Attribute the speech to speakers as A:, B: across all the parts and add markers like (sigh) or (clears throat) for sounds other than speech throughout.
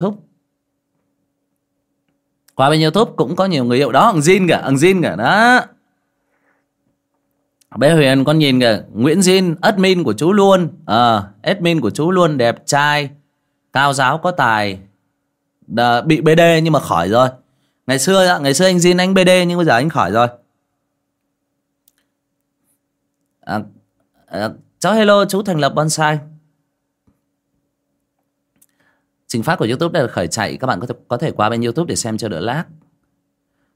A: youtube qua bên youtube cũng có nhiều người yêu. Đó thằng Jin kìa thằng Jin kìa đó. Bé Huyền con nhìn kìa Nguyễn Jin admin của chú luôn. Ờ admin của chú luôn đẹp trai cao giáo có tài. Đà, bị BD nhưng mà khỏi rồi. Ngày xưa ngày xưa anh Jin anh BD nhưng bây giờ anh khỏi rồi. À, à, cháu hello chú thành lập bonsai trình phát của youtube đã khởi chạy các bạn có thể, có thể qua bên youtube để xem cho đỡ lag.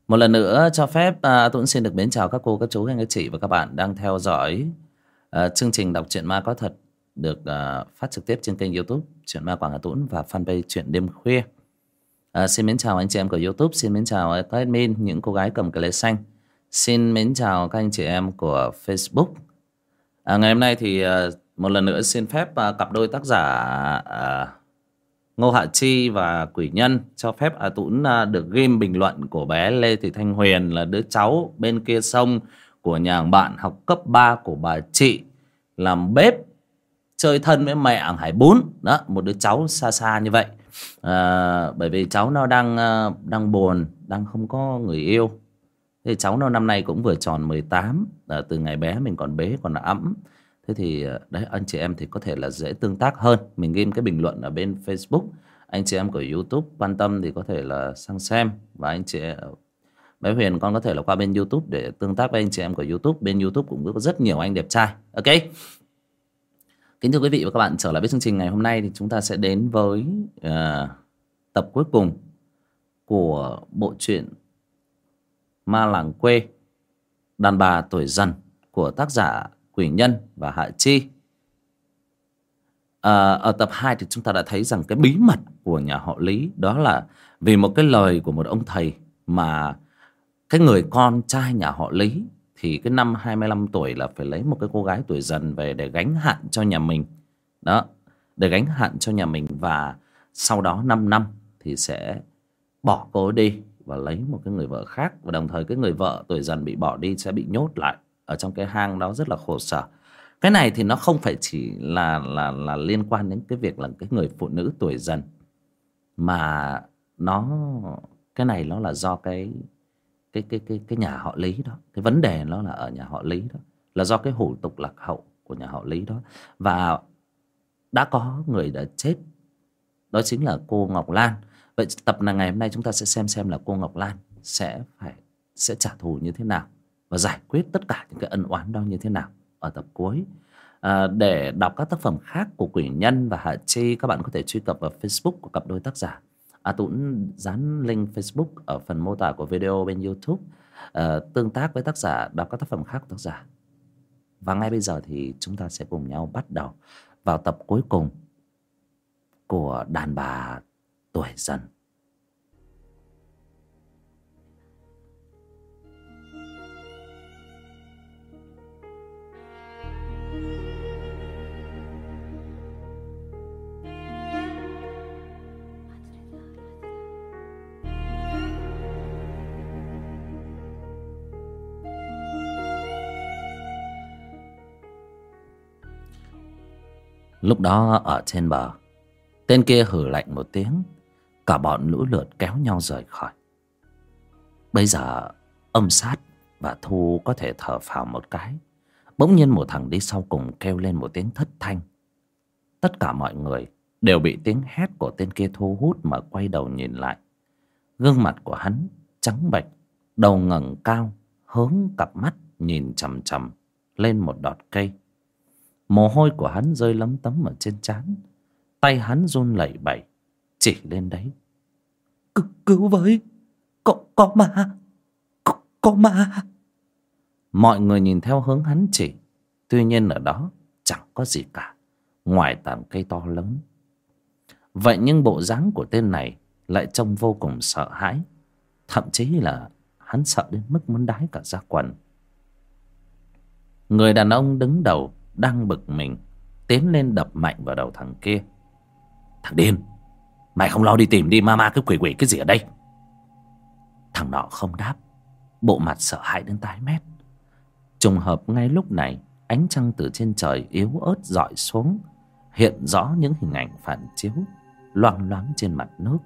A: Một lần nữa cho phép uh, Tuấn xin được mến chào các cô các chú anh các chị và các bạn đang theo dõi à, chương trình đọc truyện ma có thật được à, phát trực tiếp trên kênh youtube truyện ma quảng hà tuấn và fanpage truyện đêm khuya. À, xin mến chào anh chị em của youtube xin mến chào các admin những cô gái cầm cờ lê xanh. Xin mến chào các anh chị em của facebook. À, ngày hôm nay thì à, một lần nữa xin phép à, cặp đôi tác giả à, Ngô Hạ Chi và Quỷ Nhân cho phép A Tũng à, được ghim bình luận của bé Lê Thị Thanh Huyền là đứa cháu bên kia sông của nhà bạn học cấp 3 của bà chị làm bếp chơi thân với mẹ ở Hải Bún. Đó một đứa cháu xa xa như vậy. À, bởi vì cháu nó đang à, đang buồn đang không có người yêu. Thì cháu nó năm nay cũng vừa tròn 18 à, ờ, Từ ngày bé mình còn bế còn ấm. Thế thì ờ, đấy anh chị em thì có thể là dễ tương tác hơn. Mình ghim cái bình luận ở bên Facebook. Anh chị em của Youtube quan tâm thì có thể là sang xem. Và anh chị ờ, Bé Huyền con có thể là qua bên Youtube để tương tác với anh chị em của Youtube. Bên Youtube cũng có rất nhiều anh đẹp trai. Ok? Kính thưa quý vị và các bạn trở lại với chương trình ngày hôm nay Thì chúng ta sẽ đến với uh, tập cuối cùng Của bộ truyện Ma làng quê Đàn bà tuổi dần của tác giả Quỷ Nhân và Hạ Chi. À, Ở tập 2 thì chúng ta đã thấy rằng cái bí mật của nhà họ Lý Đó là vì một cái lời của một ông thầy Mà cái người con trai nhà họ Lý Thì cái năm 25 tuổi là phải lấy một cái cô gái tuổi dần về để gánh hạn cho nhà mình. Đó Để gánh hạn cho nhà mình Và sau đó 5 năm thì sẽ bỏ cô đi và lấy một cái người vợ khác và đồng thời cái người vợ tuổi dần bị bỏ đi sẽ bị nhốt lại ở trong cái hang đó rất là khổ sở. Cái này thì nó không phải chỉ là là là liên quan đến cái việc là cái người phụ nữ tuổi dần, mà nó, cái này nó là do cái cái cái cái cái nhà họ lý đó. Cái vấn đề nó là ở nhà họ lý đó, là do cái hủ tục lạc hậu của nhà họ lý đó. Và đã có người đã chết, đó chính là cô ngọc lan. Vậy tập là ngày hôm nay chúng ta sẽ xem xem là cô ngọc lan sẽ phải, sẽ trả thù như thế nào và giải quyết tất cả những cái ân oán đó như thế nào ở tập cuối. À, để đọc các tác phẩm khác của quỷ nhân và hạ chi các bạn có thể truy cập vào facebook của cặp đôi tác giả a à, tuấn dán link facebook ở phần mô tả của video bên youtube. À, tương tác với tác giả đọc các tác phẩm khác của tác giả. Và ngay bây giờ thì chúng ta sẽ cùng nhau bắt đầu vào tập cuối cùng của đàn bà tuổi dần. Lúc đó ở trên bờ, tên kia hử lạnh một tiếng, cả bọn lũ lượt kéo nhau rời khỏi. Bây giờ, âm sát và thu có thể thở phào một cái, bỗng nhiên một thằng đi sau cùng kêu lên một tiếng thất thanh. Tất cả mọi người đều bị tiếng hét của tên kia thu hút mà quay đầu nhìn lại. Gương mặt của hắn trắng bệch, đầu ngẩng cao, hướng cặp mắt nhìn chằm chằm lên một đọt cây mồ hôi của hắn rơi lấm tấm ở trên trán. Tay hắn run lẩy bẩy chỉ lên đấy. C cứu với. Có, có ma. Có, có ma. Mọi người nhìn theo hướng hắn chỉ. Tuy nhiên ở đó chẳng có gì cả ngoài tàn cây to lớn. Vậy nhưng bộ dáng của tên này lại trông vô cùng sợ hãi. Thậm chí là hắn sợ đến mức muốn đái cả ra quần. Người đàn ông đứng đầu đang bực mình, tiến lên đập mạnh vào đầu thằng kia. Thằng điên Mày không lo đi tìm đi, ma ma cái quỷ quỷ cái gì ở đây? Thằng nọ không đáp, Bộ mặt sợ hãi đến tái mét. Trùng hợp ngay lúc này, Ánh trăng từ trên trời yếu ớt dọi xuống, Hiện rõ những hình ảnh phản chiếu loang loáng trên mặt nước.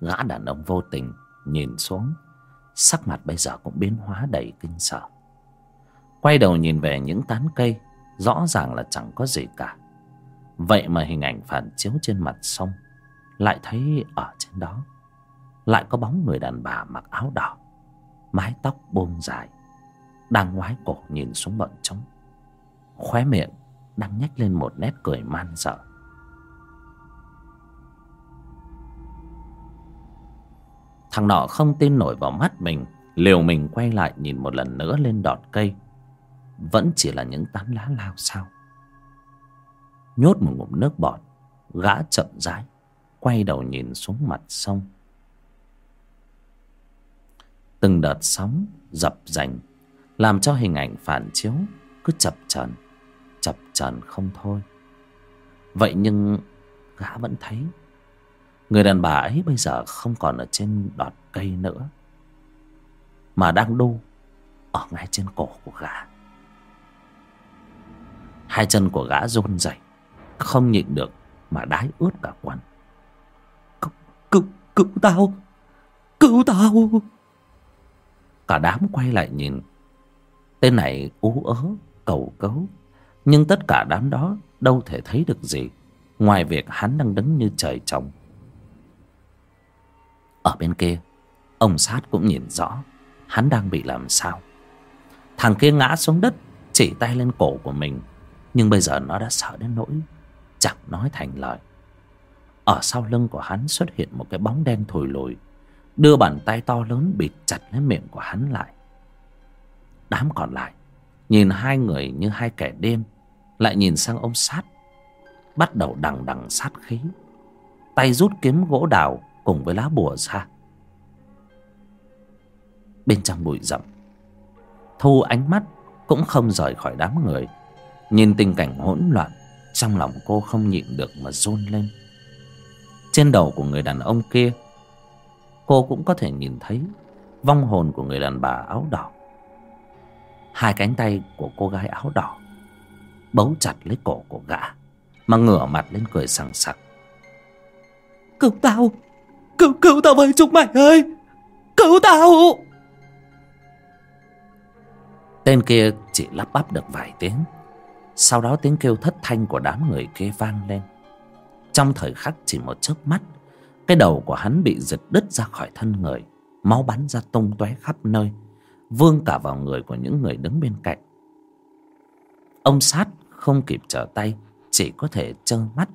A: Gã đàn ông vô tình nhìn xuống, sắc mặt bây giờ cũng biến hóa đầy kinh sợ quay đầu nhìn về những tán cây, rõ ràng là chẳng có gì cả. Vậy mà hình ảnh phản chiếu trên mặt sông lại thấy ở trên đó, lại có bóng người đàn bà mặc áo đỏ, mái tóc buông dài, đang ngoái cổ nhìn xuống bọn chúng. Khóe miệng đang nhếch lên một nét cười man dợ. Thằng nọ không tin nổi vào mắt mình, liều mình quay lại nhìn một lần nữa lên đọt cây vẫn chỉ là những tán lá lao sao nhốt một ngụm nước bọt, gã chậm rãi quay đầu nhìn xuống mặt sông. Từng đợt sóng dập dành, làm cho hình ảnh phản chiếu cứ chập chờn chập chờn không thôi. Vậy nhưng gã vẫn thấy, người đàn bà ấy bây giờ không còn ở trên đọt cây nữa, mà đang đu ở ngay trên cổ của gã hai chân của gã run rẩy không nhịn được mà đái ướt cả quần. Cứu cứu cứu tao cứu tao. Cả đám quay lại nhìn. Tên này ú ớ cầu cấu nhưng tất cả đám đó đâu thể thấy được gì ngoài việc hắn đang đứng như trời trồng. Ở bên kia ông sát cũng nhìn rõ hắn đang bị làm sao. Thằng kia ngã xuống đất chỉ tay lên cổ của mình nhưng bây giờ nó đã sợ đến nỗi chẳng nói thành lời. Ở sau lưng của hắn xuất hiện một cái bóng đen thổi lùi, đưa bàn tay to lớn bịt chặt lấy miệng của hắn lại. Đám còn lại nhìn hai người như hai kẻ đêm lại nhìn sang ông sát, bắt đầu đằng đằng sát khí, tay rút kiếm gỗ đào cùng với lá bùa ra. Bên trong bụi rậm, thu ánh mắt cũng không rời khỏi đám người nhìn tình cảnh hỗn loạn trong lòng cô không nhịn được mà run lên. Trên đầu của người đàn ông kia cô cũng có thể nhìn thấy vong hồn của người đàn bà áo đỏ. Hai cánh tay của cô gái áo đỏ bấu chặt lấy cổ của gã mà ngửa mặt lên cười sằng sặc. Cứu tao! Cứu cứu tao với chúng mày ơi! Cứu tao! Tên kia chỉ lắp bắp được vài tiếng sau đó tiếng kêu thất thanh của đám người kia vang lên. Trong thời khắc chỉ một chớp mắt, cái đầu của hắn bị giật đứt ra khỏi thân người, máu bắn ra tung tóe khắp nơi, vương cả vào người của những người đứng bên cạnh. Ông sát không kịp trở tay, chỉ có thể trơ mắt,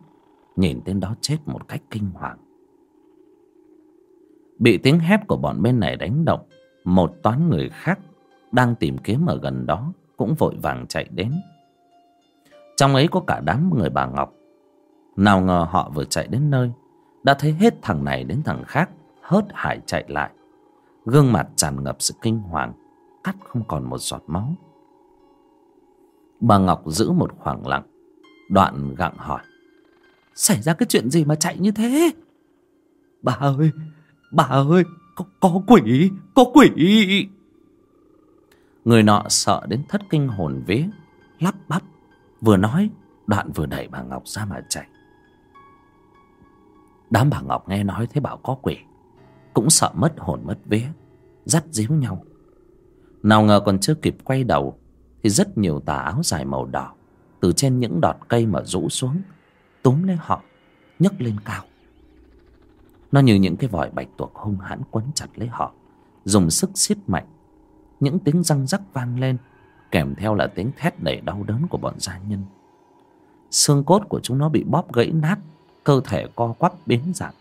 A: nhìn tên đó chết một cách kinh hoàng. Bị tiếng hét của bọn bên này đánh động, một toán người khác đang tìm kiếm ở gần đó cũng vội vàng chạy đến trong ấy có cả đám người bà ngọc. Nào ngờ họ vừa chạy đến nơi đã thấy hết thằng này đến thằng khác hớt hải chạy lại. Gương mặt tràn ngập sự kinh hoàng cắt không còn một giọt máu. Bà ngọc giữ một khoảng lặng đoạn gặng hỏi xảy ra cái chuyện gì mà chạy như thế? Bà ơi bà ơi có, có quỷ có quỷ. Người nọ sợ đến thất kinh hồn vía lắp bắp vừa nói, đoạn vừa đẩy bà ngọc ra mà chạy. Đám bà ngọc nghe nói thế bảo có quỷ, cũng sợ mất hồn mất vía, dắt díu nhau. Nào ngờ còn chưa kịp quay đầu, thì rất nhiều tà áo dài màu đỏ, từ trên những đọt cây mà rũ xuống, túm lấy họ, nhấc lên cao. Nó như những cái vòi bạch tuộc hung hãn quấn chặt lấy họ, dùng sức siết mạnh. Những tiếng răng rắc vang lên kèm theo là tiếng thét đầy đau đớn của bọn gia nhân. Xương cốt của chúng nó bị bóp gãy nát, cơ thể co quắp biến dạng.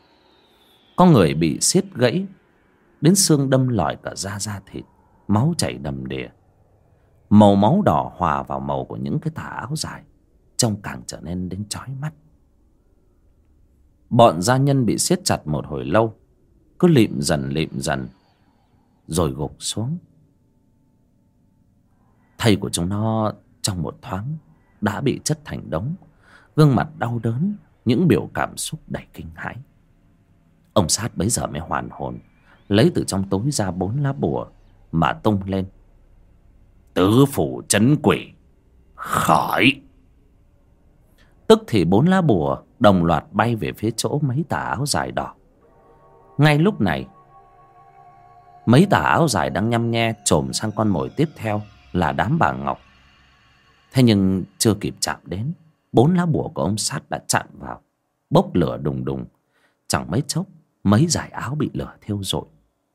A: Có người bị xiết gãy, đến xương đâm lòi cả da da thịt, máu chảy đầm đìa. Màu máu đỏ hòa vào màu của những cái tà áo dài, trông càng trở nên đến chói mắt. Bọn gia nhân bị siết chặt một hồi lâu, cứ lịm dần lịm dần, rồi gục xuống thầy của chúng nó trong một thoáng đã bị chất thành đống, gương mặt đau đớn, những biểu cảm xúc đầy kinh hãi. Ông sát bấy giờ mới hoàn hồn, lấy từ trong tối ra bốn lá bùa mà tung lên. Tứ phủ chấn quỷ khỏi tức thì bốn lá bùa đồng loạt bay về phía chỗ mấy tà áo dài đỏ. Ngay lúc này, mấy tà áo dài đang nhăm nhe trồm sang con mồi tiếp theo là đám bà ngọc. Thế nhưng chưa kịp chạm đến, bốn lá bùa của ông sát đã chặn vào, bốc lửa đùng đùng. Chẳng mấy chốc, mấy dải áo bị lửa thiêu rụi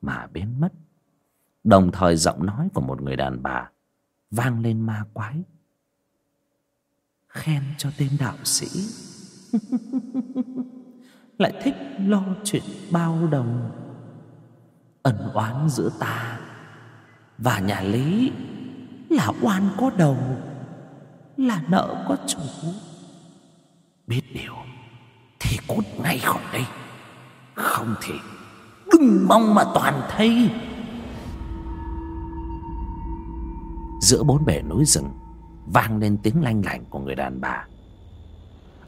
A: mà biến mất. Đồng thời giọng nói của một người đàn bà vang lên ma quái. Khen cho tên đạo sĩ. (laughs) Lại thích lo chuyện bao đồng. Ẩn oán giữa ta và nhà lý là oan có đầu, là nợ có chủ. Biết điều thì cút ngay khỏi đây. Không thì đừng mong mà toàn thây. Giữa bốn bể núi rừng, vang lên tiếng lanh lảnh của người đàn bà.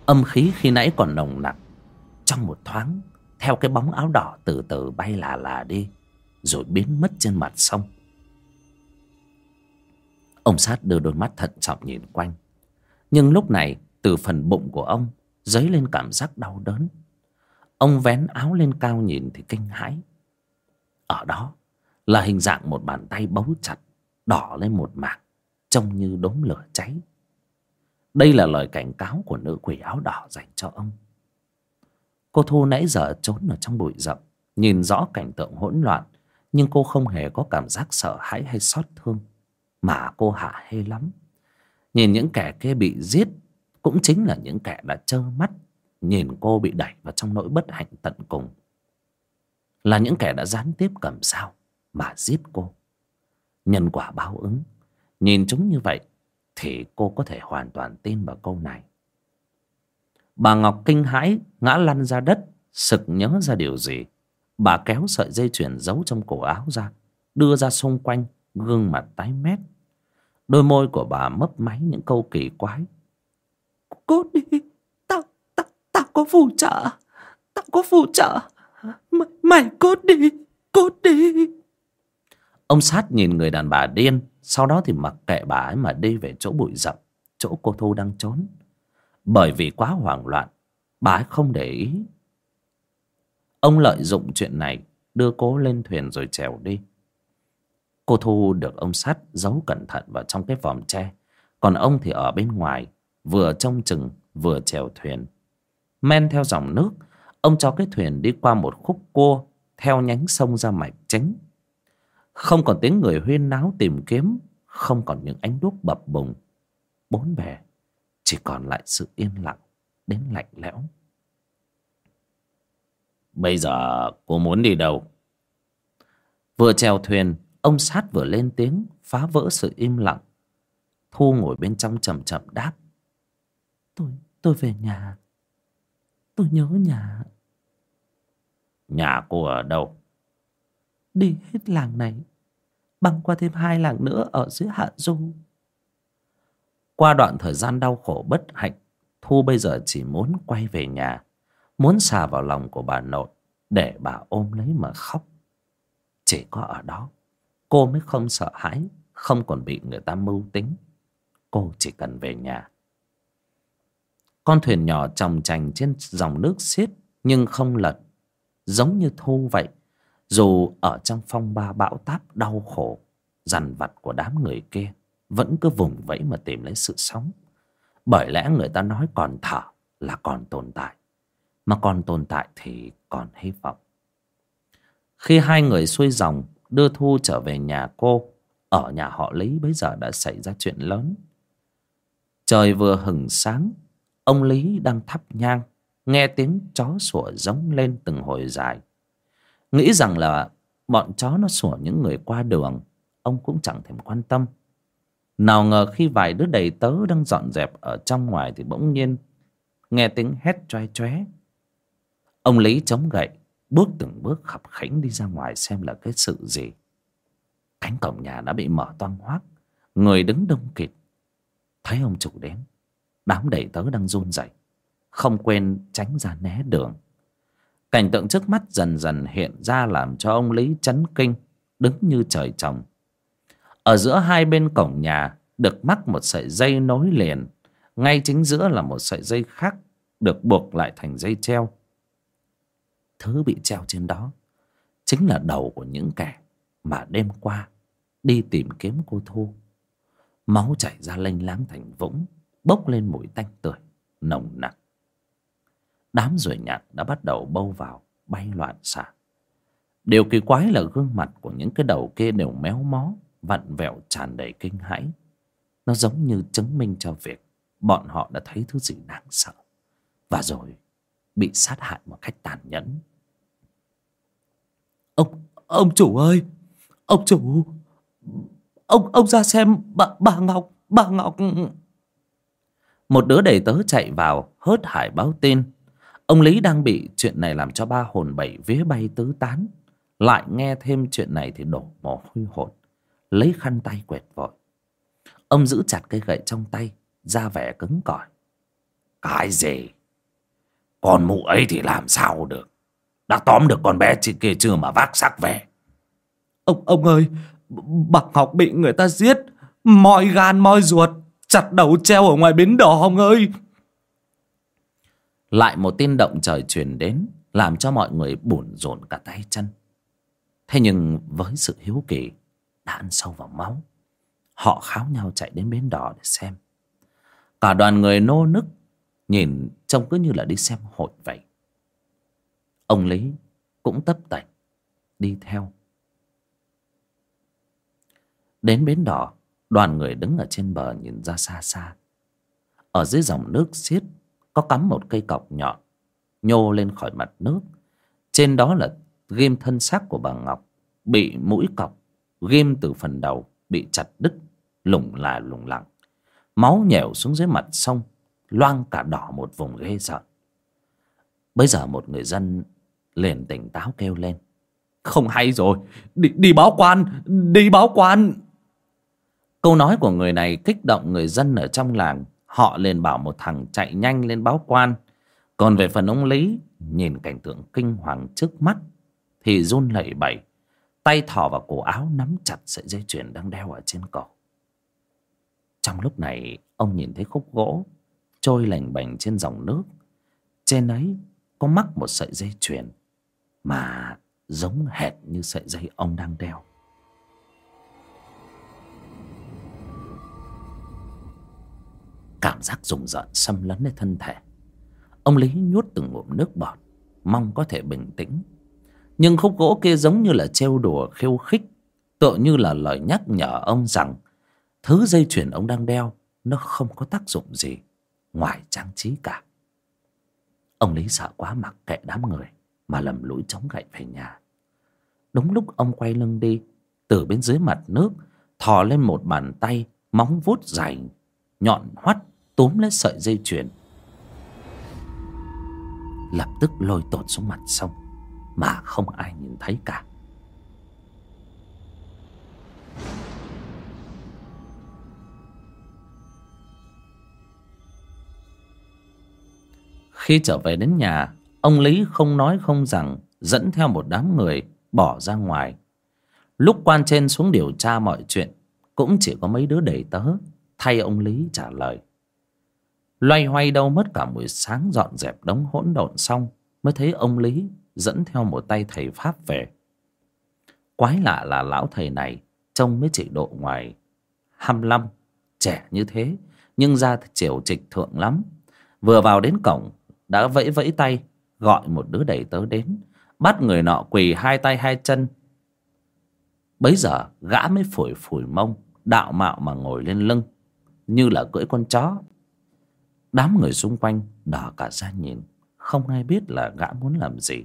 A: Âm khí khi nãy còn nồng nặc, trong một thoáng, theo cái bóng áo đỏ từ từ bay là là đi, rồi biến mất trên mặt sông ông sát đưa đôi mắt thận trọng nhìn quanh. Nhưng lúc này, từ phần bụng của ông, dấy lên cảm giác đau đớn. Ông vén áo lên cao nhìn thì kinh hãi. Ở đó là hình dạng một bàn tay bấu chặt, đỏ lên một mảng, trông như đốm lửa cháy. Đây là lời cảnh cáo của nữ quỷ áo đỏ dành cho ông. Cô thu nãy giờ trốn ở trong bụi rậm, nhìn rõ cảnh tượng hỗn loạn, nhưng cô không hề có cảm giác sợ hãi hay xót thương mà cô hạ hê lắm. Nhìn những kẻ kia bị giết, cũng chính là những kẻ đã trơ mắt, nhìn cô bị đẩy vào trong nỗi bất hạnh tận cùng. Là những kẻ đã gián tiếp cầm sao mà giết cô. Nhân quả báo ứng. Nhìn chúng như vậy thì cô có thể hoàn toàn tin vào câu này. Bà ngọc kinh hãi, ngã lăn ra đất, sực nhớ ra điều gì. Bà kéo sợi dây chuyền giấu trong cổ áo ra, đưa ra xung quanh, gương mặt tái mét đôi môi của bà mấp máy những câu kỳ quái. Cô đi tao tao tao có phù trợ. Tao có phù trợ. Mày, mày cốt đi cốt đi. Ông sát nhìn người đàn bà điên sau đó thì mặc kệ bà ấy mà đi về chỗ bụi rậm chỗ cô thu đang trốn. Bởi vì quá hoảng loạn bà ấy không để ý. Ông lợi dụng chuyện này đưa cô lên thuyền rồi trèo đi cô thu được ông sát giấu cẩn thận vào trong cái vòm tre. Còn ông thì ở bên ngoài vừa trông chừng vừa chèo thuyền. Men theo dòng nước ông cho cái thuyền đi qua một khúc cua theo nhánh sông ra mạch chính. Không còn tiếng người huyên náo tìm kiếm không còn những ánh đuốc bập bùng. Bốn bề chỉ còn lại sự yên lặng đến lạnh lẽo. Bây giờ cô muốn đi đâu? Vừa chèo thuyền ông sát vừa lên tiếng phá vỡ sự im lặng. Thu ngồi bên trong chậm chậm đáp. Tôi tôi về nhà. Tôi nhớ nhà. Nhà cô ở đâu? Đi hết làng này băng qua thêm hai làng nữa ở dưới hạ du. Qua đoạn thời gian đau khổ bất hạnh thu bây giờ chỉ muốn quay về nhà muốn xà vào lòng của bà nội để bà ôm lấy mà khóc. Chỉ có ở đó cô mới không sợ hãi, không còn bị người ta mưu tính. Cô chỉ cần về nhà. Con thuyền nhỏ tròng trành trên dòng nước xiết, nhưng không lật. Giống như thu vậy, dù ở trong phong ba bão táp đau khổ, dằn vặt của đám người kia vẫn cứ vùng vẫy mà tìm lấy sự sống. Bởi lẽ người ta nói còn thở là còn tồn tại, mà còn tồn tại thì còn hy vọng. Khi hai người xuôi dòng đưa thu trở về nhà cô. Ở nhà họ lý bấy giờ đã xảy ra chuyện lớn. Trời vừa hừng sáng, ông lý đang thắp nhang, nghe tiếng chó sủa giống lên từng hồi dài. Nghĩ rằng là bọn chó nó sủa những người qua đường, ông cũng chẳng thèm quan tâm. Nào ngờ khi vài đứa đầy tớ đang dọn dẹp ở trong ngoài thì bỗng nhiên nghe tiếng hét choe choé. Ông lý chống gậy bước từng bước khập khẽnh đi ra ngoài xem là cái sự gì. Cánh cổng nhà đã bị mở toang hoác. Người đứng đông kịt. Thấy ông chủ đến. Đám đầy tớ đang run rẩy. Không quên tránh ra né đường. Cảnh tượng trước mắt dần dần hiện ra làm cho ông lý chấn kinh, đứng như trời trồng. Ở giữa hai bên cổng nhà, được mắc một sợi dây nối liền. Ngay chính giữa là một sợi dây khác, được buộc lại thành dây treo thứ bị treo trên đó. Chính là đầu của những kẻ mà đêm qua đi tìm kiếm cô thu. Máu chảy ra lênh láng thành vũng, bốc lên mùi tanh tưởi, nồng nặc. Đám ruồi nhạc đã bắt đầu bâu vào, bay loạn xạ. Điều kỳ quái là gương mặt của những cái đầu kia đều méo mó, vặn vẹo tràn đầy kinh hãi. Nó giống như chứng minh cho việc bọn họ đã thấy thứ gì đáng sợ. Và rồi bị sát hại một cách tàn nhẫn. Ông ông chủ ơi, ông chủ, ông ông ra xem bà bà ngọc bà ngọc. Một đứa đầy tớ chạy vào, hớt hải báo tin. Ông lý đang bị chuyện này làm cho ba hồn bảy vía bay tứ tán. Lại nghe thêm chuyện này thì đổ mồ hôi hột, lấy khăn tay quẹt vội. Ông giữ chặt cây gậy trong tay ra vẻ cứng cỏi. Cái gì? Con mụ ấy thì làm sao được? Đã tóm được con bé chị kia chưa mà vác xác về?
B: Ông ông ơi bà ngọc bị người ta giết. Moi gan moi ruột chặt đầu treo ở ngoài bến đỏ ông ơi.
A: Lại một tin động trời truyền đến làm cho mọi người bủn rộn cả tay chân. Thế nhưng với sự hiếu kỳ đã ăn sâu vào máu. Họ kháo nhau chạy đến bến đỏ để xem. Cả đoàn người nô nức nhìn trông cứ như là đi xem hội vậy. Ông lý cũng tấp tạch đi theo. Đến bến đỏ, đoàn người đứng ở trên bờ nhìn ra xa xa. Ở dưới dòng nước xiết, có cắm một cây cọc nhọn nhô lên khỏi mặt nước. Trên đó là ghim thân xác của bà ngọc, bị mũi cọc, ghim từ phần đầu bị chặt đứt, lủng là lủng lẳng. Máu nhèo xuống dưới mặt sông loang cả đỏ một vùng ghê sợ. Bây giờ một người dân liền tỉnh táo kêu lên.
B: Không hay rồi đi, đi báo quan đi báo quan.
A: Câu nói của người này kích động người dân ở trong làng. Họ liền bảo một thằng chạy nhanh lên báo quan. Còn về phần ông lý nhìn cảnh tượng kinh hoàng trước mắt thì run lẩy bẩy tay thò vào cổ áo nắm chặt sợi dây chuyền đang đeo ở trên cổ. Trong lúc này ông nhìn thấy khúc gỗ trôi lành bềnh trên dòng nước. Trên ấy có mắc một sợi dây chuyền mà giống hệt như sợi dây ông đang đeo. Cảm giác rùng rợn xâm lấn lên thân thể. Ông lý nhốt từng ngụm nước bọt, mong có thể bình tĩnh. Nhưng khúc gỗ kia giống như là trêu đùa, khiêu khích, tựa như là lời nhắc nhở ông rằng thứ dây chuyền ông đang đeo nó không có tác dụng gì ngoài trang trí cả. Ông lý sợ quá mặc kệ đám người mà lầm lũi chống gậy về nhà. Đúng lúc ông quay lưng đi, từ bên dưới mặt nước, thò lên một bàn tay móng vuốt dài, nhọn hoắt, túm lấy sợi dây chuyền. Lập tức lôi tột xuống mặt sông, mà không ai nhìn thấy cả. Khi trở về đến nhà, ông lý không nói không rằng, dẫn theo một đám người bỏ ra ngoài. Lúc quan trên xuống điều tra mọi chuyện, cũng chỉ có mấy đứa đầy tớ, thay ông lý trả lời. Loay hoay đâu mất cả buổi sáng dọn dẹp đống hỗn độn xong, mới thấy ông lý dẫn theo một tay thầy pháp về. Quái lạ là lão thầy này trông mới chỉ độ ngoài hăm lăm trẻ như thế, nhưng ra chiều trịch thượng lắm. Vừa vào đến cổng đã vẫy vẫy tay gọi một đứa đầy tớ đến bắt người nọ quỳ hai tay hai chân. Bấy giờ gã mới phủi phủi mông đạo mạo mà ngồi lên lưng như là cưỡi con chó. Đám người xung quanh đỏ cả ra nhìn không ai biết là gã muốn làm gì.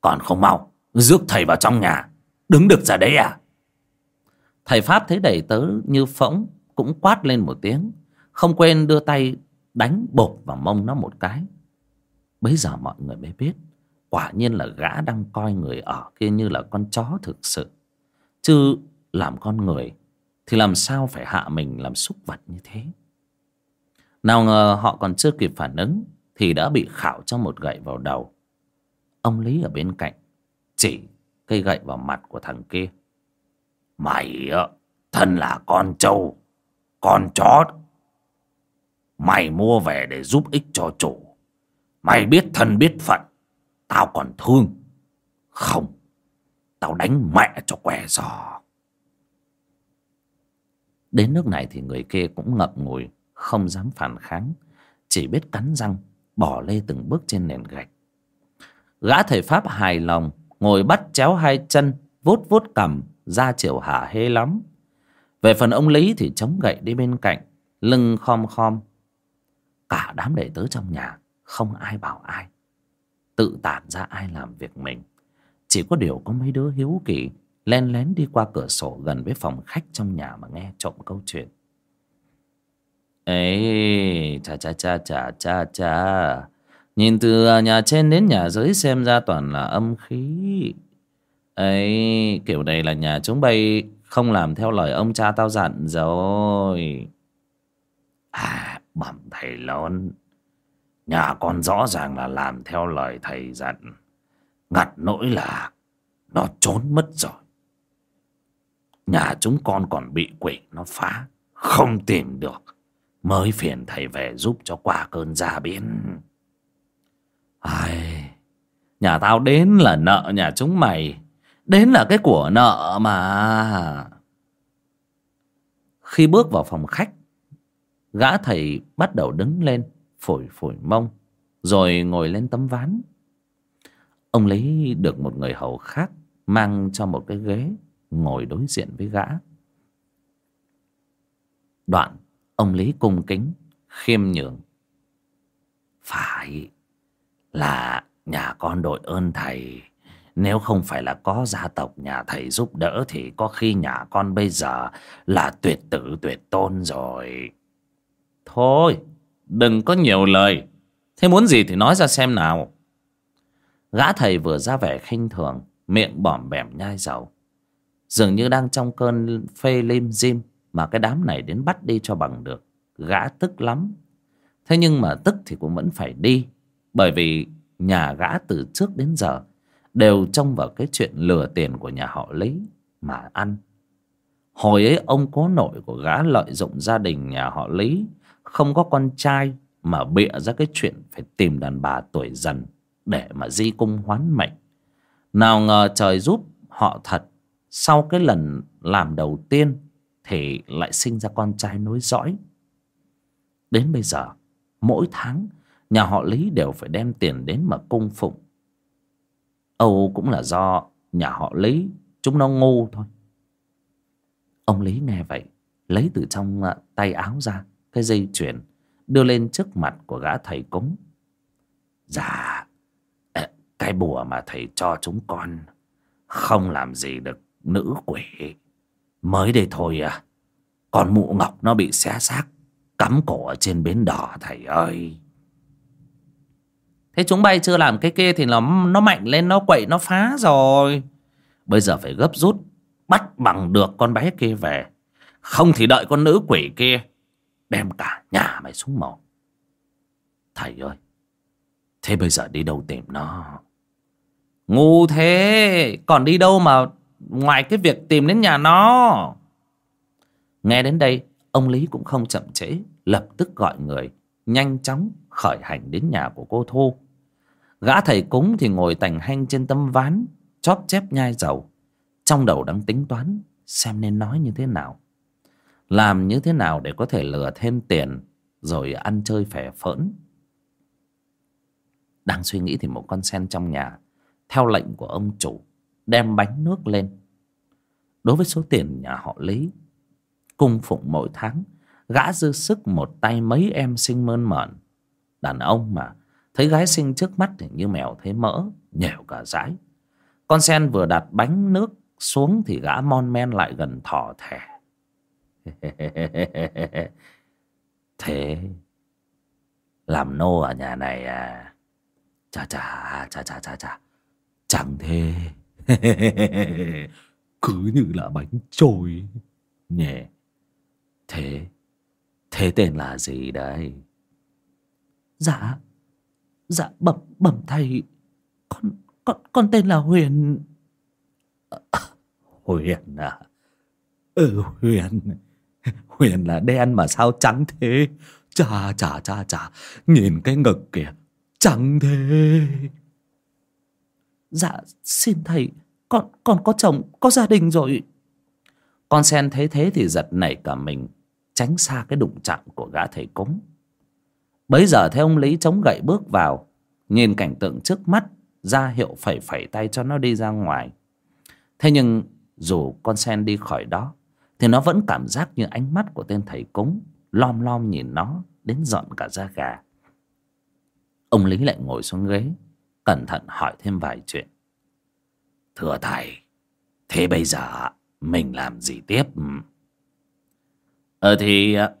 A: Còn không mau rước thầy vào trong nhà đứng được ra đấy à? Thầy pháp thấy đầy tớ như phỗng cũng quát lên một tiếng không quên đưa tay đánh bột vào mông nó một cái. Bấy giờ mọi người mới biết, quả nhiên là gã đang coi người ở kia như là con chó thực sự. Chứ làm con người thì làm sao phải hạ mình làm súc vật như thế? Nào ngờ họ còn chưa kịp phản ứng thì đã bị khảo cho một gậy vào đầu. Ông lý ở bên cạnh chỉ cây gậy vào mặt của thằng kia. Mày thân là con trâu,
C: Con chó Mày mua về để giúp ích cho chủ. Mày biết thân biết phận, Tao còn thương. Không, Tao đánh mẹ cho què giò.
A: Đến nước này thì người kia cũng ngậm ngùi, Không dám phản kháng, Chỉ biết cắn răng, Bỏ lê từng bước trên nền gạch. Gã thầy Pháp hài lòng, Ngồi bắt chéo hai chân Vốt vốt cầm Ra chiều hả hê lắm. Về phần ông Lý thì chống gậy đi bên cạnh, Lưng khom khom Cả đám đệ tớ trong nhà, Không ai bảo ai. Tự tản ra ai làm việc mình. Chỉ có điều có mấy đứa hiếu kỳ, Len lén đi qua cửa sổ gần với phòng khách trong nhà mà nghe trộm câu chuyện. Ấy cha cha cha cha cha cha. Nhìn từ nhà trên đến nhà dưới xem ra toàn là âm khí. Ấy kiểu này là nhà chúng bay không làm theo lời ông cha tao dặn rồi.
C: À bẩm thầy lớn. Nhà con rõ ràng là làm theo lời thầy dặn. Ngặt nỗi là Nó trốn mất rồi. Nhà chúng con còn bị quỷ, nó phá. Không tìm được. Mới phiền thầy về giúp cho qua cơn gia biến.
A: Ai... Nhà tao đến là nợ nhà chúng mày. Đến là cái của nợ mà. Khi bước vào phòng khách Gã thầy bắt đầu đứng lên, Phổi phổi mông, Rồi ngồi lên tấm ván. Ông lấy được một người hầu khác Mang cho một cái ghế, Ngồi đối diện với gã. Đoạn, Ông Lý cung kính, Khiêm nhường.
C: Phải Là nhà con đội ơn thầy. Nếu không phải là có gia tộc nhà thầy giúp đỡ Thì có khi nhà con bây giờ Là tuyệt tử, tuyệt tôn rồi.
A: Thôi, Đừng có nhiều lời. Thế muốn gì thì nói ra xem nào. Gã thầy vừa ra vẻ khinh thường, Miệng bỏm bẻm nhai dầu. Dường như đang trong cơn phê lim dim Mà cái đám này đến bắt đi cho bằng được. Gã tức lắm. Thế nhưng mà tức thì cũng vẫn phải đi, Bởi vì nhà gã từ trước đến giờ Đều trông vào cái chuyện lừa tiền của nhà họ Lý Mà ăn. Hồi ấy ông cố nội của gã lợi dụng gia đình nhà họ Lý không có con trai Mà bịa ra cái chuyện phải tìm đàn bà tuổi dần Để mà di cung hoán mệnh. Nào ngờ trời giúp họ thật, Sau cái lần làm đầu tiên Thì lại sinh ra con trai nối dõi. Đến bây giờ, Mỗi tháng, Nhà họ Lý đều phải đem tiền đến mà cung phụng. Âu cũng là do Nhà họ Lý, Chúng nó ngu thôi. Ông Lý nghe vậy, Lấy từ trong à, tay áo ra cái dây chuyền Đưa lên trước mặt của gã thầy cúng.
C: Dạ Cái bùa mà thầy cho chúng con Không làm gì được nữ quỷ. Mới đây thôi à Còn mụ ngọc nó bị xé xác Cắm cổ ở trên bến đỏ thầy ơi.
A: Thế chúng bay chưa làm cái kia Thì nó, nó mạnh lên nó quậy nó phá rồi. Bây giờ phải gấp rút Bắt bằng được con bé kia về. Không thì đợi con nữ quỷ kia Đem cả nhà mày xuống mồ
C: Thầy ơi, Thế bây giờ đi đâu tìm nó?
A: Ngu thế, Còn đi đâu mà Ngoài cái việc tìm đến nhà nó? Nghe đến đây, Ông Lý cũng không chậm trễ, Lập tức gọi người, Nhanh chóng khởi hành đến nhà của cô Thu. Gã thầy cúng thì ngồi tành hanh trên tấm ván, Chóp chép nhai dầu. Trong đầu đang tính toán Xem nên nói như thế nào. Làm như thế nào để có thể lừa thêm tiền Rồi ăn chơi phẻ phỡn? Đang suy nghĩ thì một con sen trong nhà, Theo lệnh của ông chủ, Đem bánh nước lên. Đối với số tiền nhà họ Lý, Cung phụng mỗi tháng, Gã dư sức một tay mấy em sinh mơn mởn. Đàn ông mà, Thấy gái sinh trước mắt thì như mèo thấy mỡ Nhèo cả dãi Con sen vừa đặt bánh nước xuống Thì gã mon men lại gần thỏ thẻ. (laughs) Thế, Làm nô ở nhà này à? Chà chà chà chà chà chà. Chẳng thế. (laughs) Cứ như là bánh trôi. Nhẹ Thế Thế tên là gì đấy
B: Dạ Dạ bẩm bẩm thầy. Con con con tên là Huyền. (laughs)
C: Huyền à?
B: Ừ Huyền. Huyền là đen mà sao trắng thế? Chà chà chà chà. Nhìn cái ngực kìa. Trắng thế.
A: Dạ xin thầy. Con con có chồng có gia đình rồi. Con sen thấy thế thì giật nảy cả mình Tránh xa cái đụng chạm của gã thầy cúng. Bấy giờ thấy ông Lý chống gậy bước vào Nhìn cảnh tượng trước mắt ra hiệu phẩy phẩy tay cho nó đi ra ngoài. Thế nhưng dù con sen đi khỏi đó thì nó vẫn cảm giác như ánh mắt của tên thầy cúng lom lom nhìn nó đến dọn cả da gà. Ông lý lại ngồi xuống ghế, cẩn thận hỏi thêm vài chuyện.
C: Thưa thầy, thế bây giờ mình làm gì tiếp?
A: Ờ thì ờ,